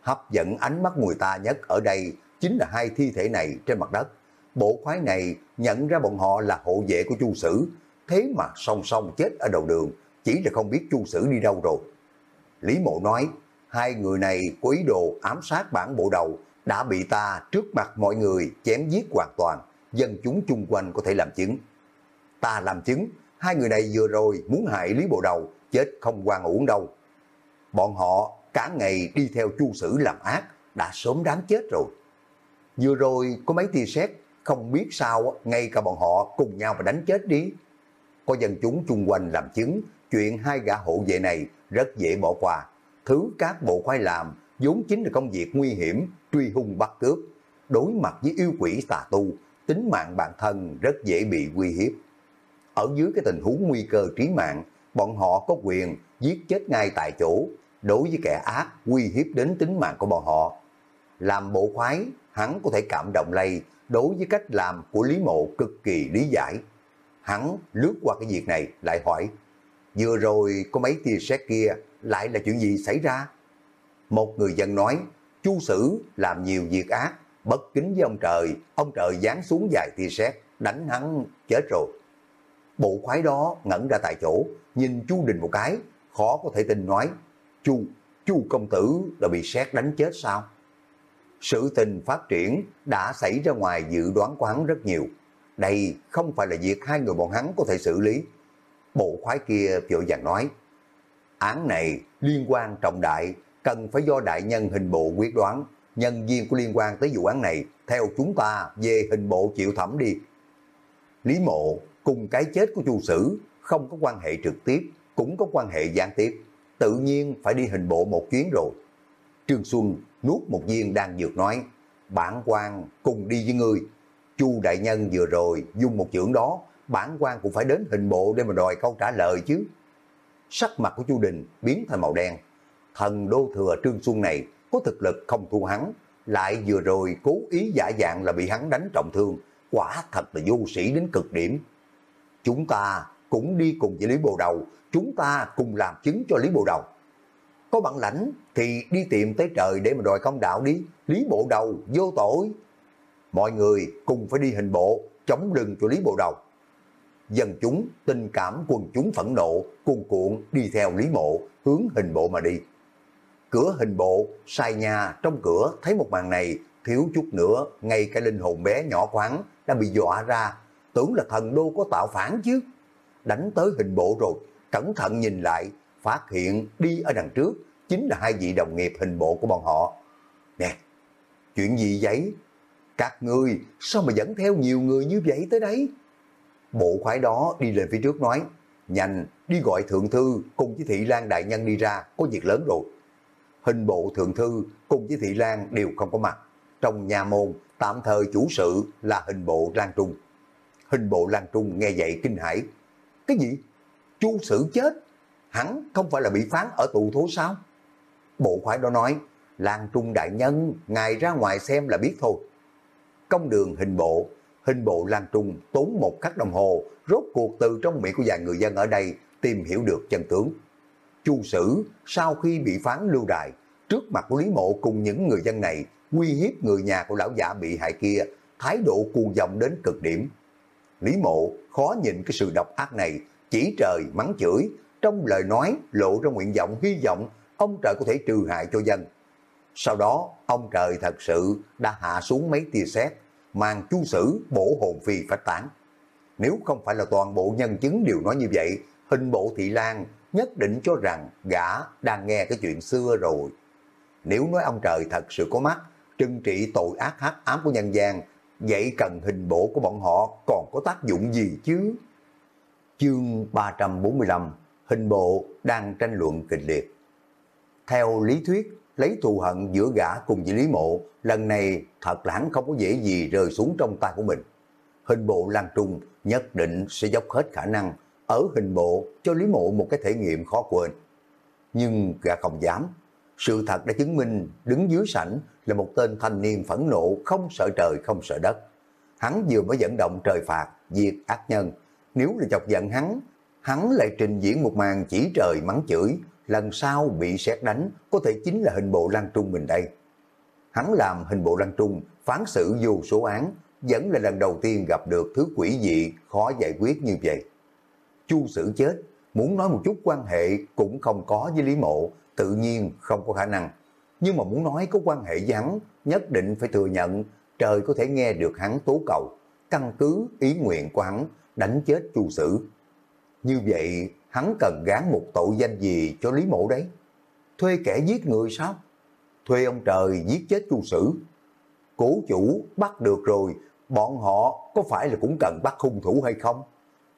Hấp dẫn ánh mắt người ta nhất ở đây chính là hai thi thể này trên mặt đất. Bộ khoái này nhận ra bọn họ là hộ vệ của chu sử, thế mà song song chết ở đầu đường, chỉ là không biết chu sử đi đâu rồi. Lý mộ nói, hai người này có ý đồ ám sát bản bộ đầu, đã bị ta trước mặt mọi người chém giết hoàn toàn, dân chúng chung quanh có thể làm chứng. Ta làm chứng, hai người này vừa rồi muốn hại Lý Bộ Đầu, chết không quan uổng đâu. Bọn họ cả ngày đi theo chu sử làm ác, đã sớm đáng chết rồi. Vừa rồi có mấy tia sét không biết sao ngay cả bọn họ cùng nhau mà đánh chết đi. Có dân chúng chung quanh làm chứng chuyện hai gã hộ vệ này rất dễ bỏ qua. Thứ các bộ khoai làm vốn chính là công việc nguy hiểm, truy hung bắt cướp. Đối mặt với yêu quỷ tà tu, tính mạng bản thân rất dễ bị uy hiếp. Ở dưới cái tình huống nguy cơ trí mạng, bọn họ có quyền giết chết ngay tại chỗ, đối với kẻ ác uy hiếp đến tính mạng của bọn họ. Làm bộ khoái, hắn có thể cảm động lây đối với cách làm của Lý Mộ cực kỳ lý giải. Hắn lướt qua cái việc này lại hỏi, vừa rồi có mấy tia sét kia lại là chuyện gì xảy ra? Một người dân nói, chu sử làm nhiều việc ác, bất kính với ông trời, ông trời giáng xuống dài tia sét đánh hắn chết rồi. Bộ khoái đó ngẩn ra tại chỗ, nhìn chu Đình một cái, khó có thể tin nói, chu, chu công tử đã bị sét đánh chết sao? Sự tình phát triển đã xảy ra ngoài dự đoán của hắn rất nhiều. Đây không phải là việc hai người bọn hắn có thể xử lý. Bộ khoái kia vội vàng nói, án này liên quan trọng đại, cần phải do đại nhân hình bộ quyết đoán. Nhân viên của liên quan tới vụ án này, theo chúng ta về hình bộ chịu thẩm đi. Lý mộ cùng cái chết của chu sử không có quan hệ trực tiếp, cũng có quan hệ gián tiếp. Tự nhiên phải đi hình bộ một chuyến rồi. Trương Xuân nuốt một viên đang dược nói, bản quan cùng đi với ngươi. Chu đại nhân vừa rồi dùng một chưởng đó, bản quan cũng phải đến hình bộ để mà đòi câu trả lời chứ. Sắc mặt của Chu Đình biến thành màu đen. Thần đô thừa Trương Xuân này có thực lực không thua hắn, lại vừa rồi cố ý giả dạng là bị hắn đánh trọng thương, quả thật là vô sĩ đến cực điểm. Chúng ta cũng đi cùng với Lý Bồ Đầu, chúng ta cùng làm chứng cho Lý Bồ Đầu có bản lãnh thì đi tìm tới trời để mà đòi công đạo đi, Lý Bộ Đầu vô tội. Mọi người cùng phải đi hình bộ, chống lưng cho Lý Bộ Đầu. Dân chúng, tình cảm quần chúng phẫn nộ, cuồn cuộn đi theo Lý Mộ, hướng hình bộ mà đi. Cửa hình bộ, sai nhà, trong cửa thấy một màn này, thiếu chút nữa, ngay cái linh hồn bé nhỏ khoáng đã bị dọa ra, tưởng là thần đô có tạo phản chứ. Đánh tới hình bộ rồi, cẩn thận nhìn lại, phát hiện đi ở đằng trước chính là hai vị đồng nghiệp hình bộ của bọn họ. Nè, chuyện gì vậy? Các ngươi sao mà dẫn theo nhiều người như vậy tới đấy? Bộ khoái đó đi lên phía trước nói, nhanh đi gọi thượng thư cùng với thị lan đại nhân đi ra, có việc lớn rồi, hình bộ thượng thư cùng với thị lan đều không có mặt. Trong nhà môn, tạm thời chủ sự là hình bộ Lan Trung. Hình bộ Lan Trung nghe vậy kinh hãi. Cái gì? Chu sử chết? Hắn không phải là bị phán ở tù thố sao? Bộ khoái đó nói, Lan Trung đại nhân, ngài ra ngoài xem là biết thôi. Công đường hình bộ, hình bộ Lan Trung tốn một khắc đồng hồ, rốt cuộc từ trong miệng của vài người dân ở đây tìm hiểu được chân tướng. Chu Sử sau khi bị phán lưu đài, trước mặt của Lý Mộ cùng những người dân này uy hiếp người nhà của lão giả bị hại kia, thái độ cuồng vọng đến cực điểm. Lý Mộ khó nhìn cái sự độc ác này, chỉ trời mắng chửi, trong lời nói lộ ra nguyện vọng hy vọng ông trời có thể trừ hại cho dân. Sau đó, ông trời thật sự đã hạ xuống mấy tia sét, mang chu sử bổ hồn phi phách tán. Nếu không phải là toàn bộ nhân chứng đều nói như vậy, hình bộ thị lan nhất định cho rằng gã đang nghe cái chuyện xưa rồi. Nếu nói ông trời thật sự có mắt, trừng trị tội ác hắc ám của nhân gian, vậy cần hình bộ của bọn họ còn có tác dụng gì chứ? Chương 345 Hình bộ đang tranh luận kịch liệt. Theo lý thuyết, lấy thù hận giữa gã cùng với Lý Mộ, lần này thật là hắn không có dễ gì rơi xuống trong tay của mình. Hình bộ Lan Trung nhất định sẽ dốc hết khả năng ở hình bộ cho Lý Mộ một cái thể nghiệm khó quên. Nhưng gã không dám. Sự thật đã chứng minh đứng dưới sảnh là một tên thanh niên phẫn nộ không sợ trời không sợ đất. Hắn vừa mới dẫn động trời phạt, diệt ác nhân. Nếu là chọc giận hắn, hắn lại trình diễn một màn chỉ trời mắng chửi, lần sau bị xét đánh có thể chính là hình bộ Lan Trung mình đây. Hắn làm hình bộ Lan Trung phán xử vô số án, vẫn là lần đầu tiên gặp được thứ quỷ dị khó giải quyết như vậy. Chu Sử chết, muốn nói một chút quan hệ cũng không có với Lý Mộ, tự nhiên không có khả năng. Nhưng mà muốn nói có quan hệ với hắn, nhất định phải thừa nhận trời có thể nghe được hắn tố cầu, căn cứ ý nguyện của hắn đánh chết Chu Sử. Như vậy, hắn cần gán một tội danh gì cho Lý Mộ đấy? Thuê kẻ giết người sao? Thuê ông trời giết chết Chu Sử. Cố chủ bắt được rồi, bọn họ có phải là cũng cần bắt hung thủ hay không?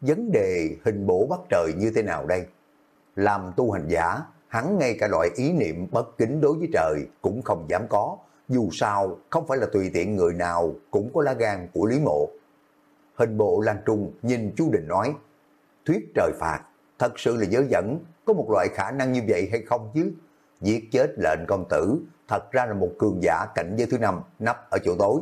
vấn đề hình bổ bắt trời như thế nào đây? Làm tu hành giả, hắn ngay cả loại ý niệm bất kính đối với trời cũng không dám có, dù sao không phải là tùy tiện người nào cũng có lá gan của Lý Mộ. Hình bộ Lan Trung nhìn Chu Đình nói, thuyết trời phạt, thật sự là dớ dẫn, có một loại khả năng như vậy hay không chứ? Giết chết lệnh công tử, thật ra là một cường giả cảnh giới thứ năm nấp ở chỗ tối.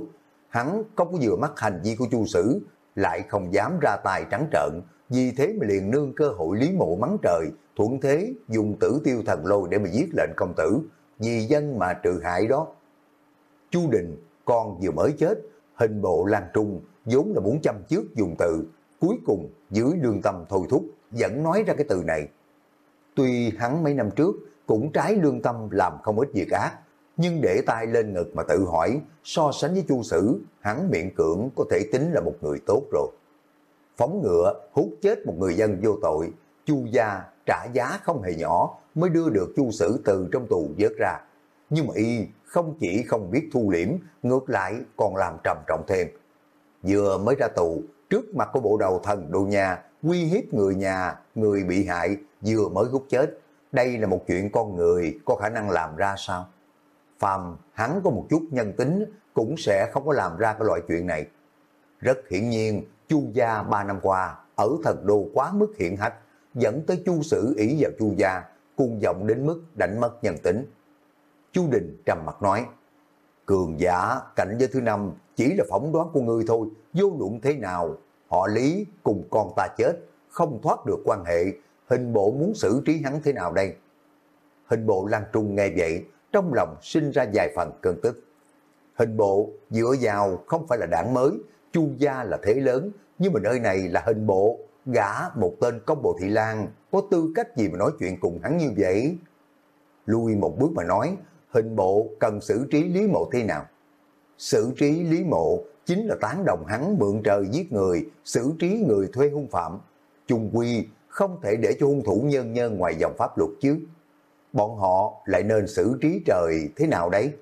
Hắn không có vừa mắt hành vi của Chu Sử, lại không dám ra tài trắng trợn, vì thế mà liền nương cơ hội lý mộ mắng trời, thuận thế dùng tử tiêu thần lôi để mà giết lệnh công tử, vì dân mà trừ hại đó. Chu Đình, con vừa mới chết, hình bộ Lan Trung vốn là muốn chăm trước dùng từ, cuối cùng dưới lương tâm thôi thúc, vẫn nói ra cái từ này. Tuy hắn mấy năm trước cũng trái lương tâm làm không ít việc ác, nhưng để tay lên ngực mà tự hỏi, so sánh với chu sử, hắn miệng cưỡng có thể tính là một người tốt rồi. Phóng ngựa, hút chết một người dân vô tội, chu gia trả giá không hề nhỏ mới đưa được chu sử từ trong tù vớt ra. Nhưng mà y không chỉ không biết thu liễm, ngược lại còn làm trầm trọng thêm. Vừa mới ra tù, trước mặt của bộ đầu thần đô nhà, uy hiếp người nhà, người bị hại, vừa mới hút chết. Đây là một chuyện con người có khả năng làm ra sao? Phàm hắn có một chút nhân tính cũng sẽ không có làm ra cái loại chuyện này. Rất hiển nhiên, Chu gia ba năm qua ở thần đô quá mức hiện hách, dẫn tới Chu sử ý vào Chu gia, cuồng vọng đến mức đánh mất nhân tính. Chu Đình trầm mặt nói, cường giả cảnh giới thứ năm chỉ là phỏng đoán của ngươi thôi, vô luận thế nào, họ lý cùng con ta chết, không thoát được quan hệ, hình bộ muốn xử trí hắn thế nào đây? Hình bộ Lan Trung nghe vậy, trong lòng sinh ra vài phần cơn tức. Hình bộ dựa vào không phải là đảng mới, chu gia là thế lớn, nhưng mà nơi này là hình bộ, gã một tên công bộ thị lan, có tư cách gì mà nói chuyện cùng hắn như vậy? Lui một bước mà nói, hình bộ cần xử trí Lý Mộ thế nào? Xử trí Lý Mộ chính là tán đồng hắn mượn trời giết người, xử trí người thuê hung phạm. Trung quy không thể để cho hung thủ nhân nhân ngoài dòng pháp luật chứ bọn họ lại nên xử trí trời thế nào đấy?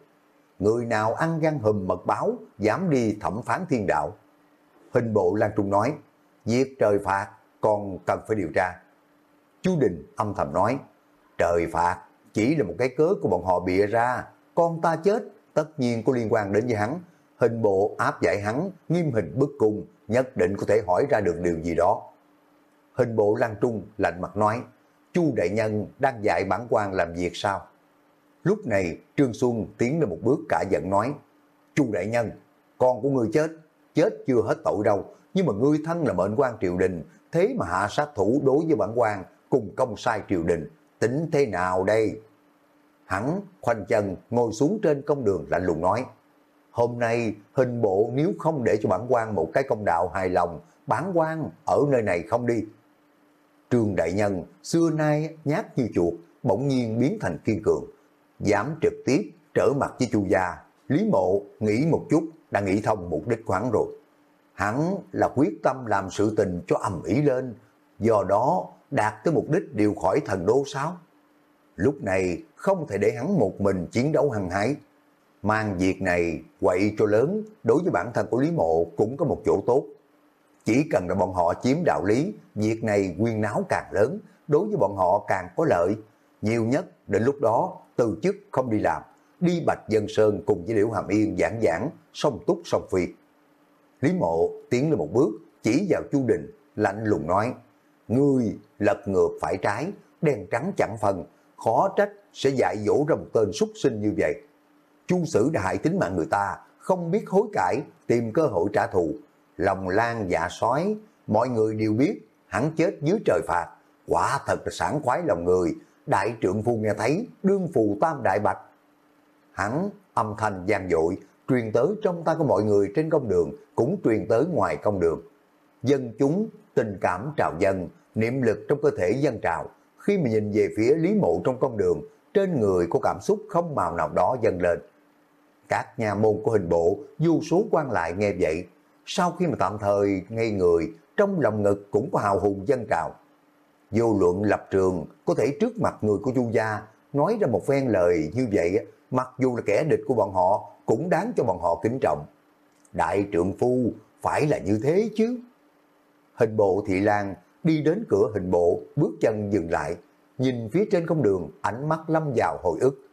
Người nào ăn gan hùm mật báo, dám đi thẩm phán thiên đạo. Hình bộ Lan Trung nói, giết trời phạt còn cần phải điều tra. Chú Đình âm thầm nói, trời phạt chỉ là một cái cớ của bọn họ bịa ra, con ta chết tất nhiên có liên quan đến với hắn, hình bộ áp giải hắn, nghiêm hình bức cung, nhất định có thể hỏi ra được điều gì đó. Hình bộ Lan Trung lạnh mặt nói, Chu đại nhân đang dạy bản quan làm việc sao? Lúc này Trương Xuân tiến lên một bước cả giận nói, Chu đại nhân, con của ngươi chết, chết chưa hết tội đâu, nhưng mà ngươi thân là mệnh quan triều đình, thế mà hạ sát thủ đối với bản quan cùng công sai triều đình, tính thế nào đây? Hắn khoanh chân ngồi xuống trên công đường lạnh lùng nói, hôm nay hình bộ nếu không để cho bản quan một cái công đạo hài lòng, bản quan ở nơi này không đi. Trương Đại Nhân xưa nay nhát như chuột, bỗng nhiên biến thành kiên cường, dám trực tiếp trở mặt với chu gia. Lý mộ nghĩ một chút, đã nghĩ thông mục đích khoản rồi. Hắn là quyết tâm làm sự tình cho ầm ĩ lên, do đó đạt tới mục đích điều khỏi thần đô sao? Lúc này không thể để hắn một mình chiến đấu hăng hái. Mang việc này quậy cho lớn, đối với bản thân của Lý Mộ cũng có một chỗ tốt. Chỉ cần là bọn họ chiếm đạo lý, việc này quyên náo càng lớn, đối với bọn họ càng có lợi. Nhiều nhất, đến lúc đó, từ chức không đi làm, đi Bạch Dân Sơn cùng với Liễu Hàm Yên giảng giảng, song túc song phi. Lý Mộ tiến lên một bước, chỉ vào Chu Đình, lạnh lùng nói, Ngươi lật ngược phải trái, đen trắng chẳng phần, khó trách sẽ dạy dỗ ra một tên súc sinh như vậy. Chu sử đã hại tính mạng người ta, không biết hối cải, tìm cơ hội trả thù. Lòng lan dạ sói, mọi người đều biết, hắn chết dưới trời phạt. Quả thật là sảng khoái lòng người, đại trượng phu nghe thấy, đương phù tam đại bạch. Hắn âm thanh gian dội, truyền tới trong tay của mọi người trên công đường, cũng truyền tới ngoài công đường. Dân chúng tình cảm trào dân, niệm lực trong cơ thể dân trào, khi mà nhìn về phía Lý Mộ trong công đường, trên người có cảm xúc không màu nào đó dâng lên. Các nhà môn của hình bộ, du số quan lại nghe vậy, sau khi mà tạm thời ngây người, trong lòng ngực cũng có hào hùng dân trào. Vô luận lập trường, có thể trước mặt người của chu gia, nói ra một phen lời như vậy, mặc dù là kẻ địch của bọn họ, cũng đáng cho bọn họ kính trọng. Đại trượng phu, phải là như thế chứ. Hình bộ thị lan đi đến cửa hình bộ, bước chân dừng lại, nhìn phía trên không đường, ánh mắt lâm vào hồi ức.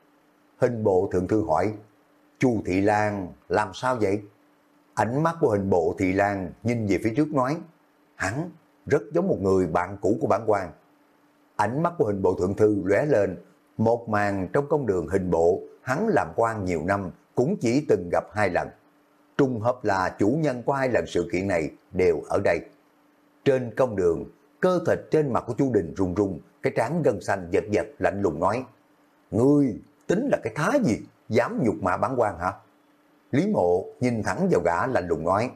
Hình bộ thượng thư hỏi, Chu Thị Lan làm sao vậy? Ánh mắt của hình bộ Thị Lan nhìn về phía trước nói, hắn rất giống một người bạn cũ của bản quan. Ánh mắt của hình bộ thượng thư lóe lên, một màn trong công đường hình bộ, hắn làm quan nhiều năm, cũng chỉ từng gặp hai lần. Trùng hợp là chủ nhân của hai lần sự kiện này đều ở đây. Trên công đường, cơ thịt trên mặt của Chu Đình run run, cái trán gân xanh giật giật lạnh lùng nói, Ngươi tính là cái thá gì, dám nhục mạ bán quan hả? Lý mộ nhìn thẳng vào gã lạnh lùng nói,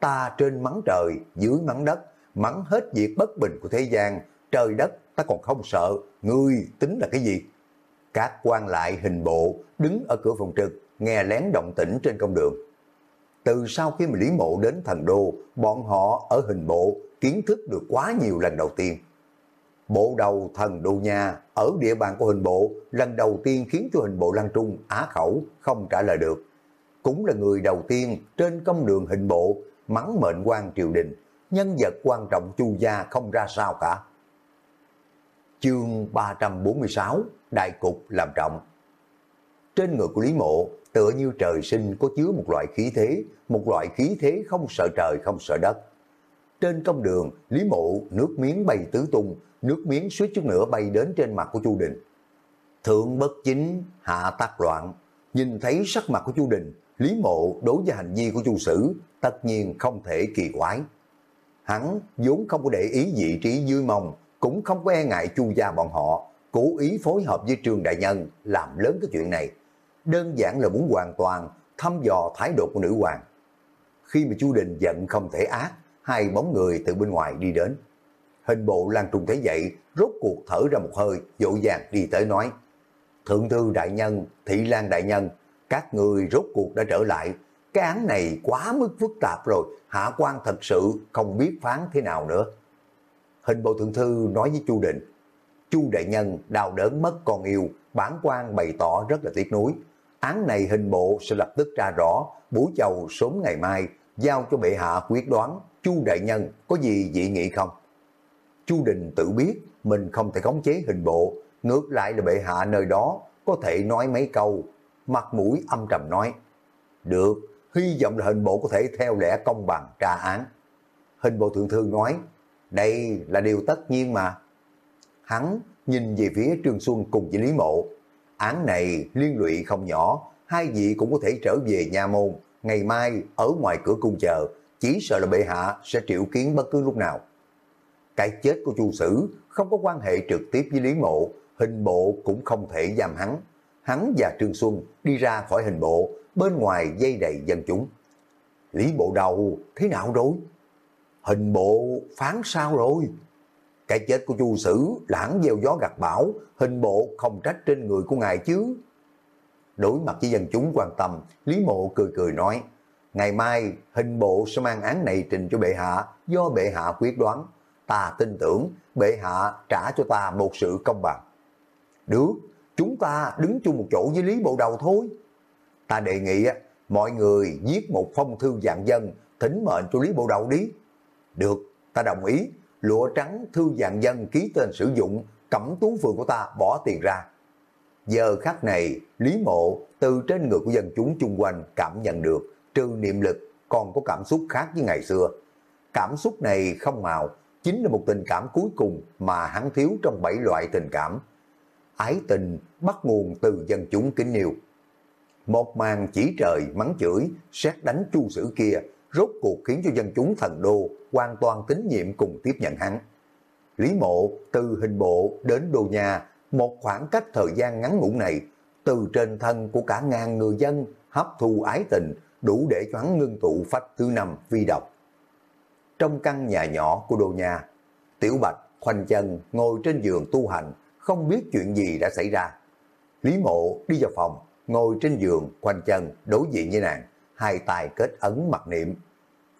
ta trên mắng trời, dưới mắng đất, mắng hết việc bất bình của thế gian, trời đất ta còn không sợ, ngươi tính là cái gì? Các quan lại hình bộ đứng ở cửa phòng trực, nghe lén động tĩnh trên công đường. Từ sau khi mà Lý Mộ đến thần đô, bọn họ ở hình bộ kiến thức được quá nhiều lần đầu tiên. Bộ đầu thần đô nha ở địa bàn của hình bộ lần đầu tiên khiến cho hình bộ Lan Trung á khẩu không trả lời được. Cũng là người đầu tiên trên công đường hình bộ mắng mệnh quan triều đình, nhân vật quan trọng chu gia không ra sao cả. Chương 346 Đại cục làm trọng Trên người của Lý Mộ tựa như trời sinh có chứa một loại khí thế, một loại khí thế không sợ trời không sợ đất trên công đường, Lý Mộ nước miếng bay tứ tung, nước miếng suýt chút nữa bay đến trên mặt của Chu Đình. Thượng bất chính, hạ tác loạn. Nhìn thấy sắc mặt của Chu Đình, Lý Mộ đối với hành vi của Chu Sử tất nhiên không thể kỳ quái. Hắn vốn không có để ý vị trí dưới mông, cũng không có e ngại Chu gia bọn họ, cố ý phối hợp với Trương Đại Nhân làm lớn cái chuyện này. Đơn giản là muốn hoàn toàn thăm dò thái độ của nữ hoàng. Khi mà Chu Đình giận không thể ác, hai bóng người từ bên ngoài đi đến. Hình bộ Lan Trung thấy vậy, rốt cuộc thở ra một hơi, dỗ dàng đi tới nói. Thượng thư đại nhân, thị lan đại nhân, các người rốt cuộc đã trở lại. Cái án này quá mức phức tạp rồi, hạ quan thật sự không biết phán thế nào nữa. Hình bộ thượng thư nói với Chu Định, Chu đại nhân đau đớn mất con yêu, bản quan bày tỏ rất là tiếc nuối. Án này hình bộ sẽ lập tức ra rõ, buổi chầu sớm ngày mai, giao cho bệ hạ quyết đoán, Chu đại nhân có gì dị nghị không? Chu Đình tự biết mình không thể khống chế hình bộ, ngược lại là bệ hạ nơi đó có thể nói mấy câu, mặt mũi âm trầm nói. Được, hy vọng là hình bộ có thể theo lẽ công bằng tra án. Hình bộ thượng thư nói, đây là điều tất nhiên mà. Hắn nhìn về phía Trương Xuân cùng với Lý Mộ. Án này liên lụy không nhỏ, hai vị cũng có thể trở về nhà môn, ngày mai ở ngoài cửa cung chờ, chỉ sợ là bệ hạ sẽ triệu kiến bất cứ lúc nào. Cái chết của chu sử không có quan hệ trực tiếp với Lý Mộ, hình bộ cũng không thể giam hắn. Hắn và Trương Xuân đi ra khỏi hình bộ, bên ngoài dây đầy dân chúng. Lý bộ đầu, thế nào rồi? Hình bộ phán sao rồi? Cái chết của chu sử lãng gieo gió gặt bão, hình bộ không trách trên người của ngài chứ. Đối mặt với dân chúng quan tâm, Lý Mộ cười cười nói, ngày mai hình bộ sẽ mang án này trình cho bệ hạ, do bệ hạ quyết đoán. Ta tin tưởng bệ hạ trả cho ta một sự công bằng. Được, chúng ta đứng chung một chỗ với Lý Bộ Đầu thôi. Ta đề nghị mọi người viết một phong thư dạng dân, thỉnh mệnh cho Lý Bộ Đầu đi. Được, ta đồng ý, lụa trắng thư dạng dân ký tên sử dụng, cẩm tú phường của ta bỏ tiền ra. Giờ khắc này, Lý Mộ từ trên người của dân chúng chung quanh cảm nhận được trừ niệm lực còn có cảm xúc khác với ngày xưa. Cảm xúc này không màu, chính là một tình cảm cuối cùng mà hắn thiếu trong bảy loại tình cảm. Ái tình bắt nguồn từ dân chúng kính yêu. Một màn chỉ trời mắng chửi, xét đánh chu sử kia, rốt cuộc khiến cho dân chúng thần đô hoàn toàn tín nhiệm cùng tiếp nhận hắn. Lý mộ từ hình bộ đến đô nhà, một khoảng cách thời gian ngắn ngủn này, từ trên thân của cả ngàn người dân hấp thu ái tình, đủ để cho hắn ngưng tụ phách thứ năm vi độc. Trong căn nhà nhỏ của đô nhà, Tiểu Bạch khoanh chân ngồi trên giường tu hành, không biết chuyện gì đã xảy ra. Lý mộ đi vào phòng, ngồi trên giường khoanh chân đối diện với nàng, hai tay kết ấn mặt niệm.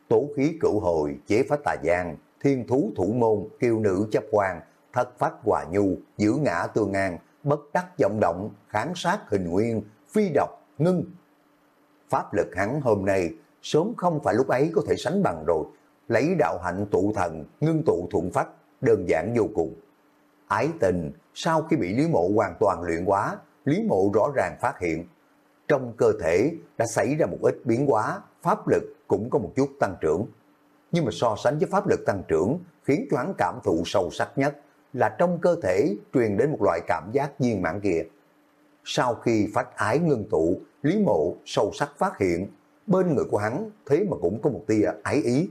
Tố khí cửu hồi, chế phách tà giang, thiên thú thủ môn, kiêu nữ chấp quan, thất phát hòa nhu, giữ ngã tương ngang, bất đắc vọng động, kháng sát hình nguyên, phi độc, ngưng. Pháp lực hắn hôm nay sớm không phải lúc ấy có thể sánh bằng rồi, lấy đạo hạnh tụ thần, ngưng tụ thuận phách, đơn giản vô cùng. Ái tình, sau khi bị Lý Mộ hoàn toàn luyện hóa, Lý Mộ rõ ràng phát hiện, trong cơ thể đã xảy ra một ít biến hóa, pháp lực cũng có một chút tăng trưởng. Nhưng mà so sánh với pháp lực tăng trưởng, khiến cho hắn cảm thụ sâu sắc nhất là trong cơ thể truyền đến một loại cảm giác viên mãn kia. Sau khi phát ái ngưng tụ, Lý Mộ sâu sắc phát hiện, bên người của hắn thế mà cũng có một tia ái ý.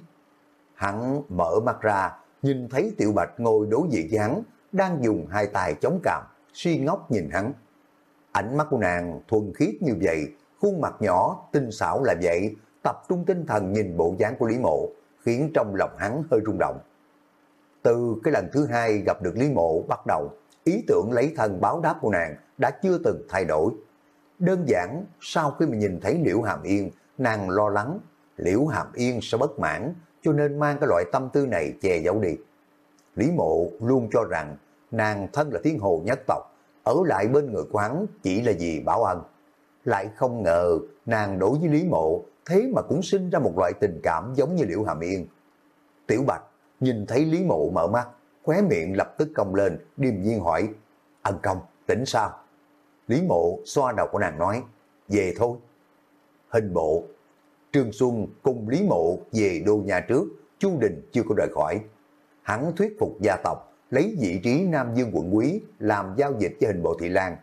Hắn mở mắt ra, nhìn thấy Tiểu Bạch ngồi đối diện với hắn, đang dùng hai tay chống cằm, suy ngốc nhìn hắn. Ánh mắt của nàng thuần khiết như vậy, khuôn mặt nhỏ, tinh xảo là vậy, tập trung tinh thần nhìn bộ dáng của Lý Mộ, khiến trong lòng hắn hơi rung động. Từ cái lần thứ hai gặp được Lý Mộ bắt đầu, ý tưởng lấy thân báo đáp của nàng đã chưa từng thay đổi. Đơn giản, sau khi mình nhìn thấy Liễu Hàm Yên, nàng lo lắng, Liễu Hàm Yên sẽ bất mãn, cho nên mang cái loại tâm tư này che giấu đi. Lý Mộ luôn cho rằng nàng thân là thiên hồ nhất tộc, ở lại bên người quán chỉ là vì bảo ân. Lại không ngờ nàng đối với Lý Mộ thế mà cũng sinh ra một loại tình cảm giống như Liễu Hàm Yên. Tiểu Bạch nhìn thấy Lý Mộ mở mắt, khóe miệng lập tức cong lên, điềm nhiên hỏi, ân công, tỉnh sao? Lý Mộ xoa đầu của nàng nói, về thôi. Hình bộ, Trương Xuân cùng Lý Mộ về đô nhà trước, Chu Đình chưa có rời khỏi. Hắn thuyết phục gia tộc, lấy vị trí Nam Dương quận quý làm giao dịch cho hình bộ Thị Lan.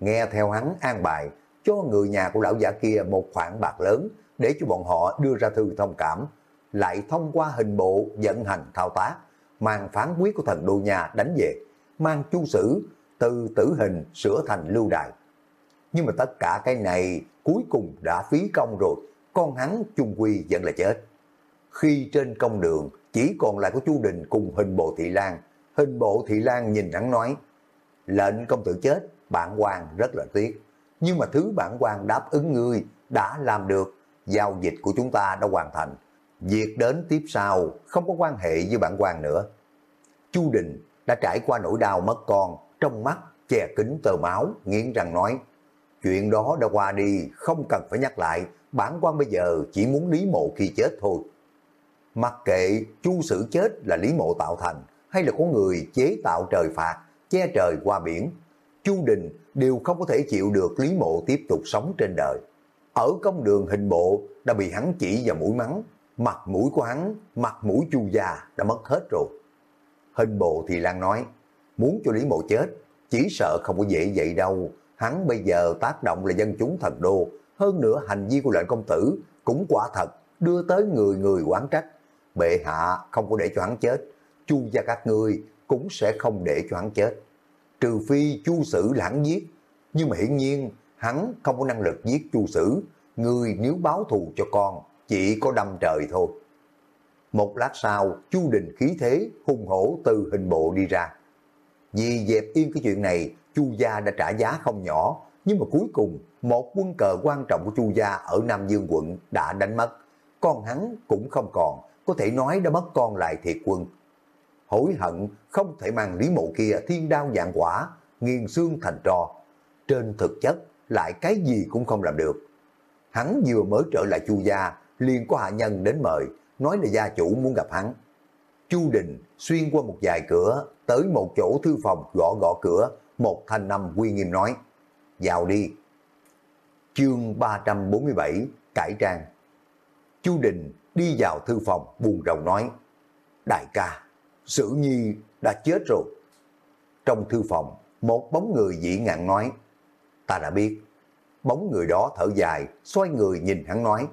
Nghe theo hắn an bài, cho người nhà của lão giả kia một khoản bạc lớn để cho bọn họ đưa ra thư thông cảm, lại thông qua hình bộ vận hành thao tác, mang phán quyết của thần đô nhà đánh về, mang chu sử từ tử hình sửa thành lưu đài. Nhưng mà tất cả cái này cuối cùng đã phí công rồi, con hắn chung quy vẫn là chết. Khi trên công đường chỉ còn lại có Chu Đình cùng hình bộ Thị Lan, hình bộ Thị Lan nhìn hắn nói, lệnh công tử chết, bản quan rất là tiếc. Nhưng mà thứ bản quan đáp ứng ngươi đã làm được, giao dịch của chúng ta đã hoàn thành. Việc đến tiếp sau không có quan hệ với bản quan nữa. Chu Đình đã trải qua nỗi đau mất con, trong mắt che kính tờ máu, nghiến răng nói, chuyện đó đã qua đi, không cần phải nhắc lại, bản quan bây giờ chỉ muốn Lý Mộ khi chết thôi. Mặc kệ chu sử chết là Lý Mộ tạo thành, hay là có người chế tạo trời phạt, che trời qua biển. Chu Đình đều không có thể chịu được Lý Mộ tiếp tục sống trên đời. Ở công đường hình bộ đã bị hắn chỉ vào mũi mắng, mặt mũi của hắn, mặt mũi chu già đã mất hết rồi. Hình bộ thì Lan nói, muốn cho Lý Mộ chết, chỉ sợ không có dễ vậy đâu. Hắn bây giờ tác động là dân chúng thần đô, hơn nữa hành vi của lệnh công tử cũng quả thật đưa tới người người quán trách. Bệ hạ không có để cho hắn chết, chu gia các ngươi cũng sẽ không để cho hắn chết. Trừ phi chu sử lãng giết, nhưng mà hiển nhiên hắn không có năng lực giết chu sử, người nếu báo thù cho con chỉ có đâm trời thôi. Một lát sau, Chu Đình khí thế hung hổ từ hình bộ đi ra. Vì dẹp yên cái chuyện này, Chu gia đã trả giá không nhỏ, nhưng mà cuối cùng một quân cờ quan trọng của Chu gia ở Nam Dương quận đã đánh mất. Con hắn cũng không còn, có thể nói đã mất con lại thiệt quân. Hối hận không thể mang lý mộ kia thiên đao dạng quả, nghiền xương thành trò. Trên thực chất lại cái gì cũng không làm được. Hắn vừa mới trở lại Chu gia, liền có hạ nhân đến mời, nói là gia chủ muốn gặp hắn. Chu Đình xuyên qua một vài cửa, tới một chỗ thư phòng gõ gõ cửa, một thanh năm quy nghiêm nói, vào đi. Chương 347, Cải Trang Chu Đình đi vào thư phòng buồn rầu nói, Đại ca, Sử Nhi đã chết rồi. Trong thư phòng, một bóng người dĩ ngạn nói, ta đã biết. Bóng người đó thở dài, xoay người nhìn hắn nói,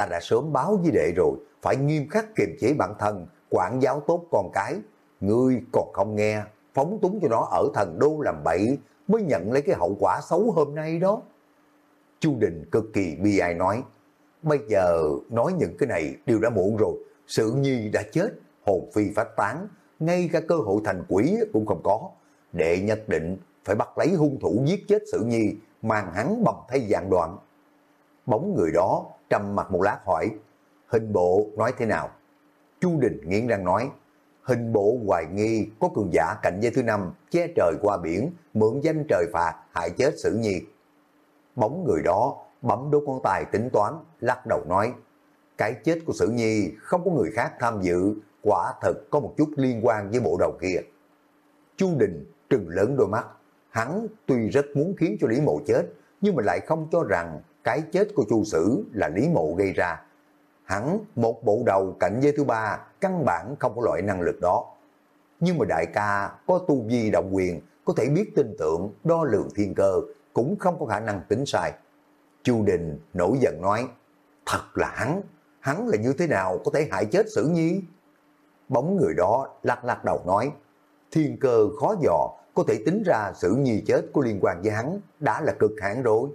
ta đã sớm báo với đệ rồi, phải nghiêm khắc kiềm chế bản thân, quản giáo tốt con cái. Ngươi còn không nghe, phóng túng cho nó ở thần đô làm bậy, mới nhận lấy cái hậu quả xấu hôm nay đó. Chu Đình cực kỳ bi ai nói, bây giờ nói những cái này đều đã muộn rồi, sự nhi đã chết, hồn phi phát tán, ngay cả cơ hội thành quỷ cũng không có. Đệ nhất định phải bắt lấy hung thủ giết chết sự nhi, mang hắn bằng thay dạng đoạn. Bóng người đó trầm mặt một lát hỏi, hình bộ nói thế nào? Chu Đình nghiến răng nói, hình bộ hoài nghi có cường giả cạnh giới thứ năm che trời qua biển, mượn danh trời phạt, hại chết sử nhi. Bóng người đó bấm đôi con tài tính toán, lắc đầu nói, cái chết của sử nhi không có người khác tham dự, quả thật có một chút liên quan với bộ đầu kia. Chu Đình trừng lớn đôi mắt, hắn tuy rất muốn khiến cho Lý Mộ chết, nhưng mà lại không cho rằng cái chết của Chu Sử là Lý Mộ gây ra. Hắn một bộ đầu cạnh giới thứ ba, căn bản không có loại năng lực đó. Nhưng mà đại ca có tu vi động quyền, có thể biết tin tưởng, đo lường thiên cơ, cũng không có khả năng tính sai. Chu Đình nổi giận nói, thật là hắn, hắn là như thế nào có thể hại chết Sử Nhi? Bóng người đó lắc lắc đầu nói, thiên cơ khó dò, có thể tính ra Sử Nhi chết có liên quan với hắn, đã là cực hạn rồi.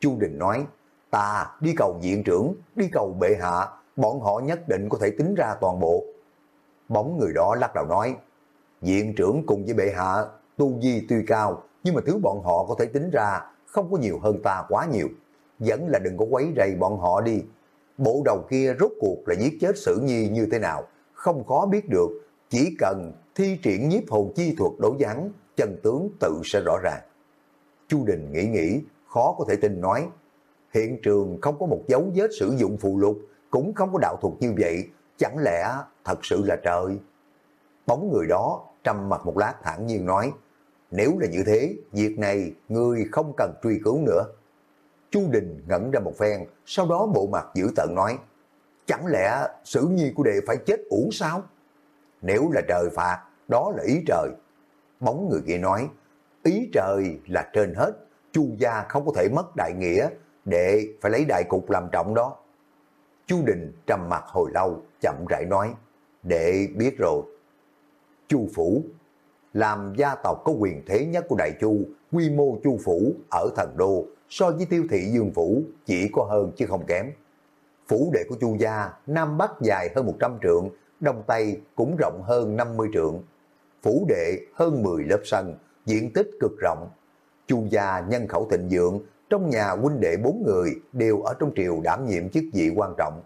Chu Đình nói, ta đi cầu diện trưởng, đi cầu bệ hạ, bọn họ nhất định có thể tính ra toàn bộ. Bóng người đó lắc đầu nói, Diện trưởng cùng với bệ hạ, tu vi tuy cao, nhưng mà thứ bọn họ có thể tính ra không có nhiều hơn ta quá nhiều. Vẫn là đừng có quấy rầy bọn họ đi. Bộ đầu kia rốt cuộc là giết chết sử nhi như thế nào, không khó biết được, chỉ cần thi triển nhiếp hồn chi thuật đấu gián, chân tướng tự sẽ rõ ràng. Chu Đình nghĩ nghĩ, khó có thể tin nói, hiện trường không có một dấu vết sử dụng phù lục, cũng không có đạo thuật như vậy, chẳng lẽ thật sự là trời? Bóng người đó trầm mặt một lát thản nhiên nói, nếu là như thế, việc này người không cần truy cứu nữa. Chu Đình ngẩn ra một phen, sau đó bộ mặt giữ tận nói, chẳng lẽ sử nhi của đệ phải chết uổng sao? Nếu là trời phạt, đó là ý trời. Bóng người kia nói, ý trời là trên hết, chu gia không có thể mất đại nghĩa, đệ phải lấy đại cục làm trọng đó. Chu Đình trầm mặt hồi lâu, chậm rãi nói, đệ biết rồi. Chu Phủ làm gia tộc có quyền thế nhất của Đại Chu, quy mô Chu Phủ ở thần đô so với tiêu thị Dương Phủ chỉ có hơn chứ không kém. Phủ đệ của Chu gia, Nam Bắc dài hơn 100 trượng, Đông Tây cũng rộng hơn 50 trượng. Phủ đệ hơn 10 lớp sân, diện tích cực rộng. Chu gia nhân khẩu thịnh vượng, trong nhà huynh đệ bốn người đều ở trong triều đảm nhiệm chức vị quan trọng.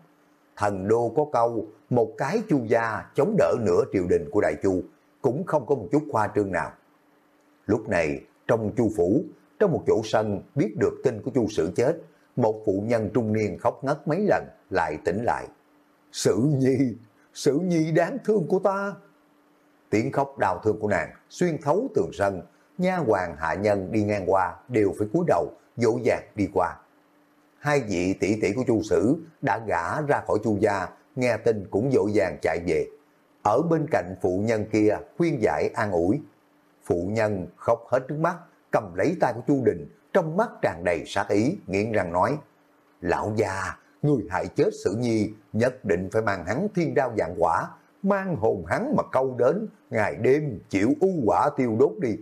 Thần đô có câu, một cái chu gia chống đỡ nửa triều đình của Đại Chu, cũng không có một chút khoa trương nào. Lúc này, trong chu phủ, trong một chỗ sân biết được tin của chu sử chết, một phụ nhân trung niên khóc ngất mấy lần lại tỉnh lại. Sử nhi, sử nhi đáng thương của ta. tiếng khóc đau thương của nàng xuyên thấu tường sân, nha hoàng hạ nhân đi ngang qua đều phải cúi đầu, dỗ dàng đi qua. Hai vị tỷ tỷ của chu sử đã gã ra khỏi chu gia, nghe tin cũng dỗ dàng chạy về. Ở bên cạnh phụ nhân kia khuyên giải an ủi. Phụ nhân khóc hết nước mắt, cầm lấy tay của Chu Đình, trong mắt tràn đầy sát ý, nghiến răng nói, Lão già, người hại chết sử nhi, nhất định phải mang hắn thiên đao dạng quả, mang hồn hắn mà câu đến, ngày đêm chịu u quả tiêu đốt đi.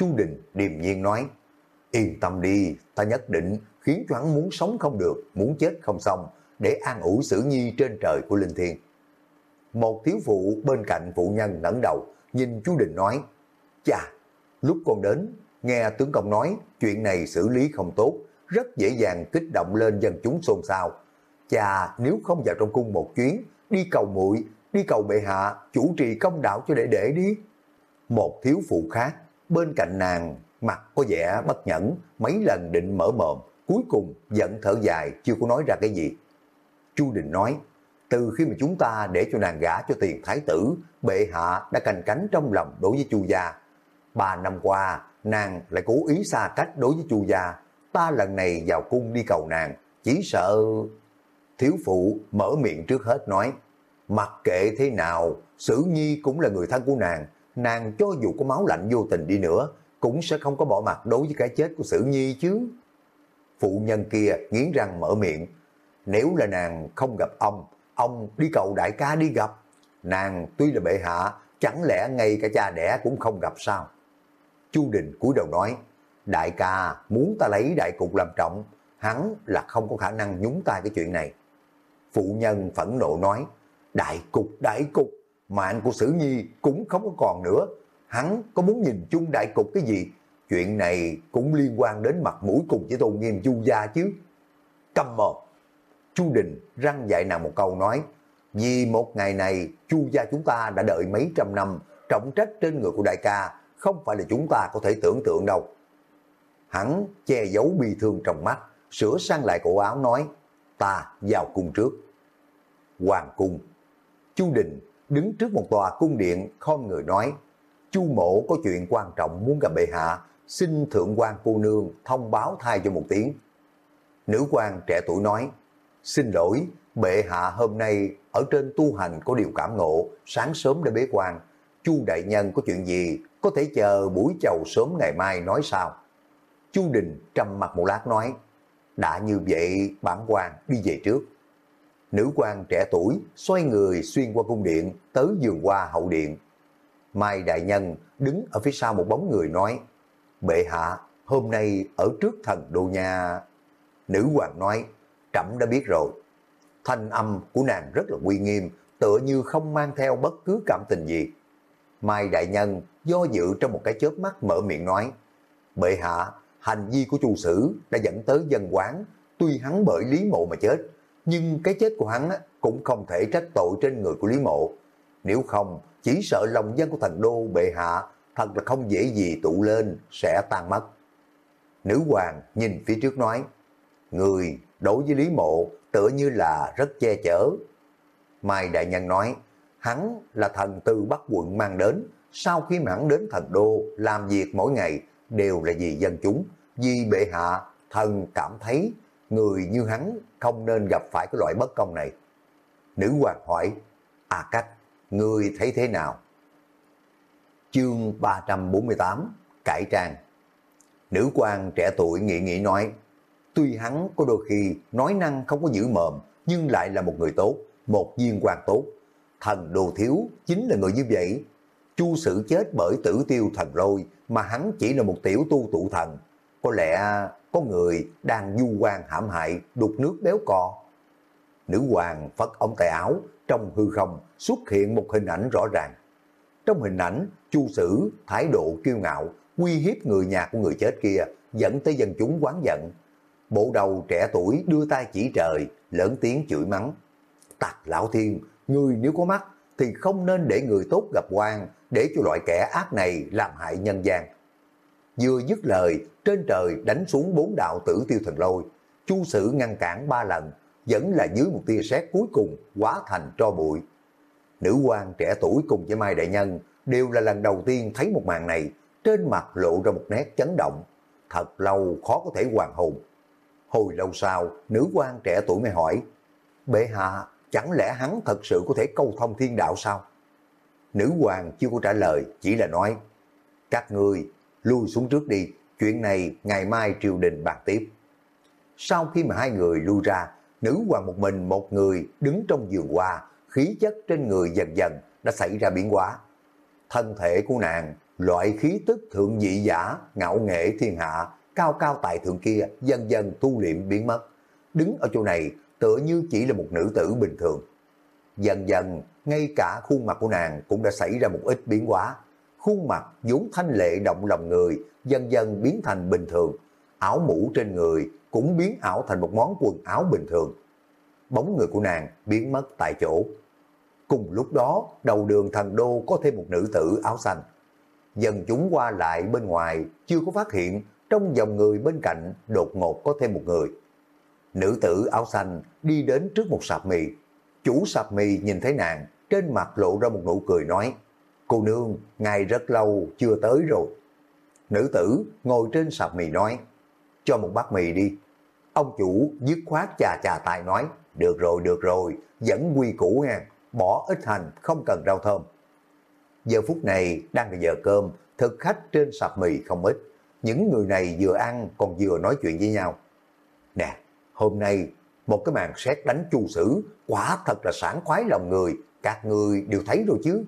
Chu Đình điềm nhiên nói, yên tâm đi, ta nhất định khiến cho hắn muốn sống không được, muốn chết không xong, để an ủi sử nhi trên trời của Linh Thiên. Một thiếu phụ bên cạnh phụ nhân ngẩng đầu, nhìn chú Đình nói, Chà, lúc con đến, nghe tướng công nói chuyện này xử lý không tốt, rất dễ dàng kích động lên dân chúng xôn xao. Chà, nếu không vào trong cung một chuyến, đi cầu muội đi cầu bệ hạ, chủ trì công đạo cho đệ đệ đi. Một thiếu phụ khác, bên cạnh nàng, mặt có vẻ bất nhẫn, mấy lần định mở mồm, cuối cùng giận thở dài, chưa có nói ra cái gì. Chu Đình nói, từ khi mà chúng ta để cho nàng gả cho tiền thái tử, bệ hạ đã canh cánh trong lòng đối với chu gia. Ba năm qua, nàng lại cố ý xa cách đối với chu gia. Ta lần này vào cung đi cầu nàng, chỉ sợ... Thiếu phụ mở miệng trước hết nói, mặc kệ thế nào, Sử Nhi cũng là người thân của nàng, nàng cho dù có máu lạnh vô tình đi nữa, cũng sẽ không có bỏ mặt đối với cái chết của Sử Nhi chứ. Phụ nhân kia nghiến răng mở miệng, nếu là nàng không gặp ông, ông đi cầu đại ca đi gặp. Nàng tuy là bệ hạ, chẳng lẽ ngay cả cha đẻ cũng không gặp sao? Chu Đình cúi đầu nói, đại ca muốn ta lấy đại cục làm trọng, hắn là không có khả năng nhúng tay cái chuyện này. Phụ nhân phẫn nộ nói, đại cục, đại cục, mạng của Sử Nhi cũng không có còn nữa. Hắn có muốn nhìn chung đại cục cái gì? Chuyện này cũng liên quan đến mặt mũi cùng với tôn nghiêm chu gia chứ. Cầm mồm. Chu Đình răng dạy nàng một câu nói, vì một ngày này chu gia chúng ta đã đợi mấy trăm năm, trọng trách trên người của đại ca, không phải là chúng ta có thể tưởng tượng đâu. Hắn che giấu bi thương trong mắt, sửa sang lại cổ áo nói, ta vào cung trước. Hoàng cung. Chu Đình đứng trước một tòa cung điện khom người nói, Chu mộ có chuyện quan trọng muốn gặp bệ hạ, xin thượng quan cô nương thông báo thay cho một tiếng. Nữ quan trẻ tuổi nói, Xin lỗi, bệ hạ hôm nay ở trên tu hành có điều cảm ngộ, sáng sớm đã bế quan. Chu đại nhân có chuyện gì, có thể chờ buổi chầu sớm ngày mai nói sao? Chu Đình trầm mặt một lát nói, đã như vậy bản quan đi về trước. Nữ quan trẻ tuổi xoay người xuyên qua cung điện tới giường qua hậu điện. Mai đại nhân đứng ở phía sau một bóng người nói, bệ hạ hôm nay ở trước thần đô nhà. Nữ hoàng nói, trẫm đã biết rồi. Thanh âm của nàng rất là uy nghiêm, tựa như không mang theo bất cứ cảm tình gì. Mai Đại Nhân do dự trong một cái chớp mắt mở miệng nói, bệ hạ, hành vi của chu sử đã dẫn tới dân quán, tuy hắn bởi Lý Mộ mà chết, nhưng cái chết của hắn cũng không thể trách tội trên người của Lý Mộ. Nếu không, chỉ sợ lòng dân của thần đô bệ hạ thật là không dễ gì tụ lên, sẽ tan mất. Nữ hoàng nhìn phía trước nói, Người đối với Lý Mộ tựa như là rất che chở. Mai Đại Nhân nói, hắn là thần từ Bắc quận mang đến, sau khi mà hắn đến thần đô làm việc mỗi ngày đều là vì dân chúng, vì bệ hạ thần cảm thấy người như hắn không nên gặp phải cái loại bất công này. Nữ hoàng hỏi, à cách, người thấy thế nào? Chương 348, Cải Trang Nữ quan trẻ tuổi nghĩ nghĩ nói, Tuy hắn có đôi khi nói năng không có giữ mồm, nhưng lại là một người tốt, một viên quan tốt. Thần đồ thiếu chính là người như vậy. Chu sử chết bởi tử tiêu thần lôi, mà hắn chỉ là một tiểu tu tụ thần. Có lẽ có người đang du quan hãm hại, đục nước béo cò. Nữ hoàng phất ống tay áo, trong hư không xuất hiện một hình ảnh rõ ràng. Trong hình ảnh, chu sử thái độ kiêu ngạo, uy hiếp người nhà của người chết kia, dẫn tới dân chúng quán giận, Bộ đầu trẻ tuổi đưa tay chỉ trời, lớn tiếng chửi mắng. Tặc lão thiên, người nếu có mắt thì không nên để người tốt gặp quan, để cho loại kẻ ác này làm hại nhân gian. Vừa dứt lời, trên trời đánh xuống bốn đạo tử tiêu thần lôi. Chu sử ngăn cản ba lần, vẫn là dưới một tia sét cuối cùng, quá thành tro bụi. Nữ quan trẻ tuổi cùng với Mai Đại Nhân đều là lần đầu tiên thấy một màn này, trên mặt lộ ra một nét chấn động. Thật lâu khó có thể hoàn hồn. Hồi lâu sau, nữ quan trẻ tuổi mới hỏi, Bệ hạ, chẳng lẽ hắn thật sự có thể câu thông thiên đạo sao? Nữ hoàng chưa có trả lời, chỉ là nói, các ngươi lui xuống trước đi, chuyện này ngày mai triều đình bàn tiếp. Sau khi mà hai người lui ra, nữ hoàng một mình một người đứng trong giường hoa, khí chất trên người dần dần đã xảy ra biến hóa. Thân thể của nàng, loại khí tức thượng dị giả, ngạo nghệ thiên hạ, cao cao tại thượng kia dần dần tu liệm biến mất. Đứng ở chỗ này tựa như chỉ là một nữ tử bình thường. Dần dần, ngay cả khuôn mặt của nàng cũng đã xảy ra một ít biến hóa. Khuôn mặt vốn thanh lệ động lòng người, dần dần biến thành bình thường. Áo mũ trên người cũng biến ảo thành một món quần áo bình thường. Bóng người của nàng biến mất tại chỗ. Cùng lúc đó, đầu đường thần đô có thêm một nữ tử áo xanh. Dần chúng qua lại bên ngoài, chưa có phát hiện trong dòng người bên cạnh đột ngột có thêm một người. Nữ tử áo xanh đi đến trước một sạp mì. Chủ sạp mì nhìn thấy nàng, trên mặt lộ ra một nụ cười nói, cô nương, ngày rất lâu chưa tới rồi. Nữ tử ngồi trên sạp mì nói, cho một bát mì đi. Ông chủ dứt khoát chà chà tài nói, được rồi, được rồi, vẫn quy củ nha, bỏ ít hành, không cần rau thơm. Giờ phút này đang là giờ cơm, thực khách trên sạp mì không ít. Những người này vừa ăn còn vừa nói chuyện với nhau. Nè, hôm nay một cái màn xét đánh chu sử quả thật là sảng khoái lòng người, các người đều thấy rồi chứ.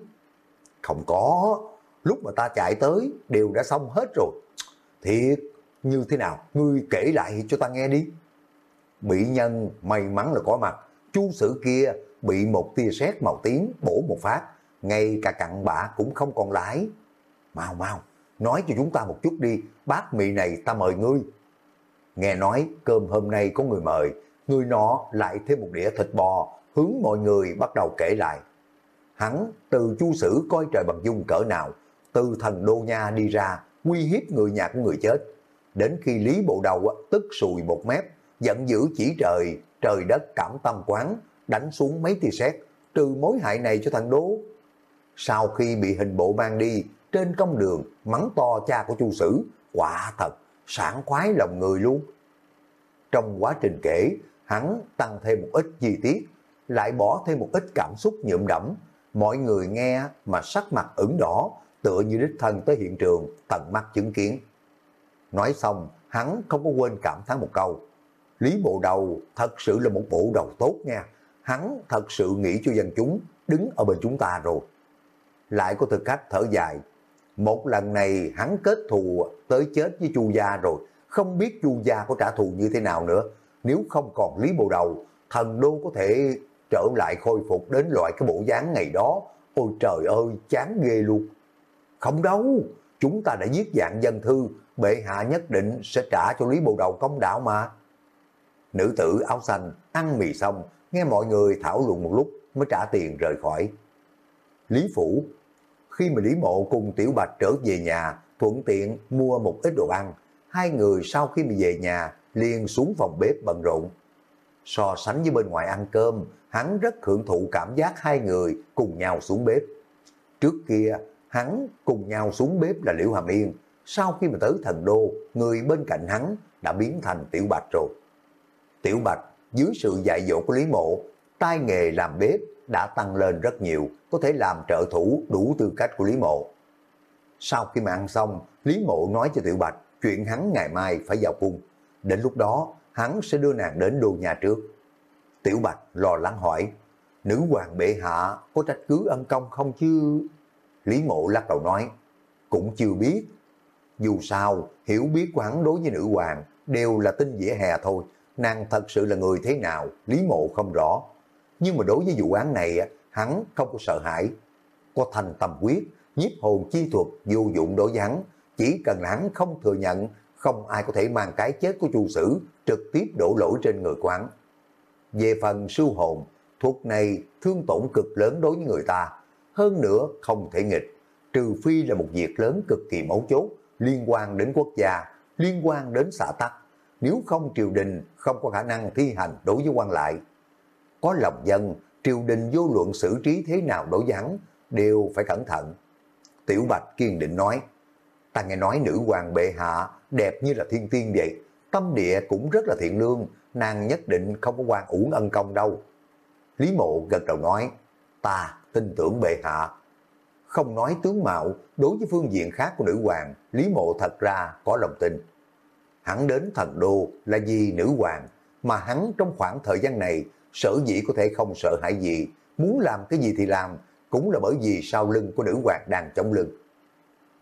Không có, lúc mà ta chạy tới đều đã xong hết rồi. Thiệt, như thế nào, ngươi kể lại cho ta nghe đi. Bị nhân may mắn là có mặt, chu sử kia bị một tia sét màu tím bổ một phát, ngay cả cặn bã cũng không còn lãi Mau mau, nói cho chúng ta một chút đi, bát mì này ta mời ngươi. Nghe nói cơm hôm nay có người mời, người nọ lại thêm một đĩa thịt bò, hướng mọi người bắt đầu kể lại. Hắn từ chu sử coi trời bằng dung cỡ nào, từ thần đô nha đi ra, uy hiếp người nhà của người chết. Đến khi Lý Bộ Đầu tức sùi một mép, giận dữ chỉ trời, trời đất cảm tâm quán, đánh xuống mấy tia sét, trừ mối hại này cho thằng đố. Sau khi bị hình bộ mang đi, trên công đường mắng to cha của chu sử, quả thật, sảng khoái lòng người luôn. Trong quá trình kể, hắn tăng thêm một ít chi tiết, lại bỏ thêm một ít cảm xúc nhuộm đẫm. Mọi người nghe mà sắc mặt ửng đỏ, tựa như đích thân tới hiện trường, tận mắt chứng kiến. Nói xong, hắn không có quên cảm thán một câu. Lý bộ đầu thật sự là một bộ đầu tốt nha. Hắn thật sự nghĩ cho dân chúng đứng ở bên chúng ta rồi. Lại có thực khách thở dài. Một lần này hắn kết thù tới chết với chu gia rồi. Không biết chu gia có trả thù như thế nào nữa. Nếu không còn Lý bộ đầu, thần đô có thể trở lại khôi phục đến loại cái bộ dáng ngày đó. Ôi trời ơi, chán ghê luôn. Không đâu, chúng ta đã giết dạng dân thư, bệ hạ nhất định sẽ trả cho Lý Bồ Đầu công đạo mà. Nữ tử áo xanh ăn mì xong, nghe mọi người thảo luận một lúc mới trả tiền rời khỏi. Lý Phủ, khi mà Lý Mộ cùng Tiểu Bạch trở về nhà, thuận tiện mua một ít đồ ăn, hai người sau khi mà về nhà liền xuống phòng bếp bận rộn. So sánh với bên ngoài ăn cơm, hắn rất hưởng thụ cảm giác hai người cùng nhau xuống bếp. Trước kia, hắn cùng nhau xuống bếp là Liễu Hàm Yên, sau khi mà tới thần đô, người bên cạnh hắn đã biến thành Tiểu Bạch rồi. Tiểu Bạch, dưới sự dạy dỗ của Lý Mộ, tay nghề làm bếp đã tăng lên rất nhiều, có thể làm trợ thủ đủ tư cách của Lý Mộ. Sau khi mà ăn xong, Lý Mộ nói cho Tiểu Bạch chuyện hắn ngày mai phải vào cung. Đến lúc đó, hắn sẽ đưa nàng đến đô nhà trước. Tiểu Bạch lo lắng hỏi, nữ hoàng bệ hạ có trách cứ ân công không chứ? Lý Mộ lắc đầu nói, cũng chưa biết. Dù sao, hiểu biết của hắn đối với nữ hoàng đều là tin dĩa hè thôi. Nàng thật sự là người thế nào, Lý Mộ không rõ. Nhưng mà đối với vụ án này, hắn không có sợ hãi. Có thành tâm quyết, nhiếp hồn chi thuật vô dụng đối với hắn. Chỉ cần hắn không thừa nhận, không ai có thể mang cái chết của chu sử trực tiếp đổ lỗi trên người quán. Về phần sưu hồn, thuốc này thương tổn cực lớn đối với người ta. Hơn nữa không thể nghịch, trừ phi là một việc lớn cực kỳ mấu chốt, liên quan đến quốc gia, liên quan đến xã tắc. Nếu không triều đình không có khả năng thi hành đối với quan lại. Có lòng dân triều đình vô luận xử trí thế nào đối với hắn, đều phải cẩn thận. Tiểu Bạch kiên định nói, ta nghe nói nữ hoàng bệ hạ đẹp như là thiên tiên vậy, tâm địa cũng rất là thiện lương, nàng nhất định không có quan uổng ân công đâu. Lý mộ gật đầu nói, ta tin tưởng bệ hạ. Không nói tướng mạo, đối với phương diện khác của nữ hoàng, Lý mộ thật ra có lòng tin. Hắn đến thần đô là vì nữ hoàng, mà hắn trong khoảng thời gian này sở dĩ có thể không sợ hãi gì, muốn làm cái gì thì làm, cũng là bởi vì sau lưng của nữ hoàng đang chống lưng.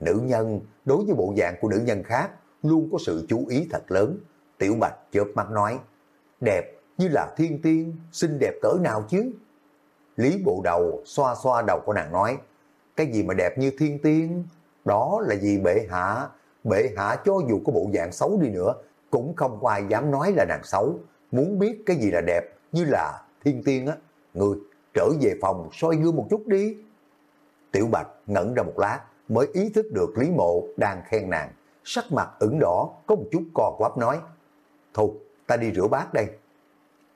Nữ nhân đối với bộ dạng của nữ nhân khác luôn có sự chú ý thật lớn. Tiểu Bạch chớp mắt nói, đẹp như là thiên tiên, xinh đẹp cỡ nào chứ? Lý bộ đầu xoa xoa đầu của nàng nói, cái gì mà đẹp như thiên tiên? Đó là gì bệ hạ? Bệ hạ cho dù có bộ dạng xấu đi nữa, cũng không có ai dám nói là nàng xấu. Muốn biết cái gì là đẹp, như là thiên tiên á, người trở về phòng soi gương một chút đi. Tiểu Bạch ngẩn ra một lát mới ý thức được Lý Mộ đang khen nàng, sắc mặt ửng đỏ có một chút co quắp nói, thôi ta đi rửa bát đây.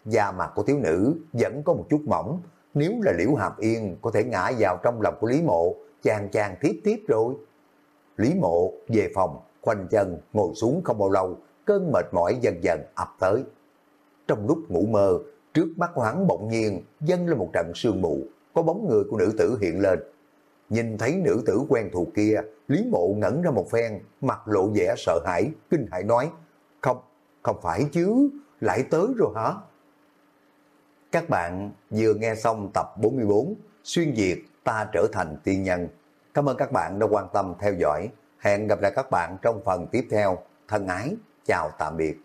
Da mặt của thiếu nữ vẫn có một chút mỏng, nếu là Liễu Hàm Yên có thể ngã vào trong lòng của Lý Mộ, chàng chàng tiếp tiếp rồi. Lý Mộ về phòng, khoanh chân, ngồi xuống không bao lâu, cơn mệt mỏi dần dần ập tới. Trong lúc ngủ mơ, trước mắt của hắn bỗng nhiên dâng lên một trận sương mù, có bóng người của nữ tử hiện lên. Nhìn thấy nữ tử quen thuộc kia, Lý Mộ ngẩn ra một phen, mặt lộ vẻ sợ hãi, kinh hãi nói, không, không phải chứ, lại tới rồi hả? Các bạn vừa nghe xong tập 44, xuyên Việt ta trở thành tiên nhân. Cảm ơn các bạn đã quan tâm theo dõi. Hẹn gặp lại các bạn trong phần tiếp theo. Thân ái, chào tạm biệt.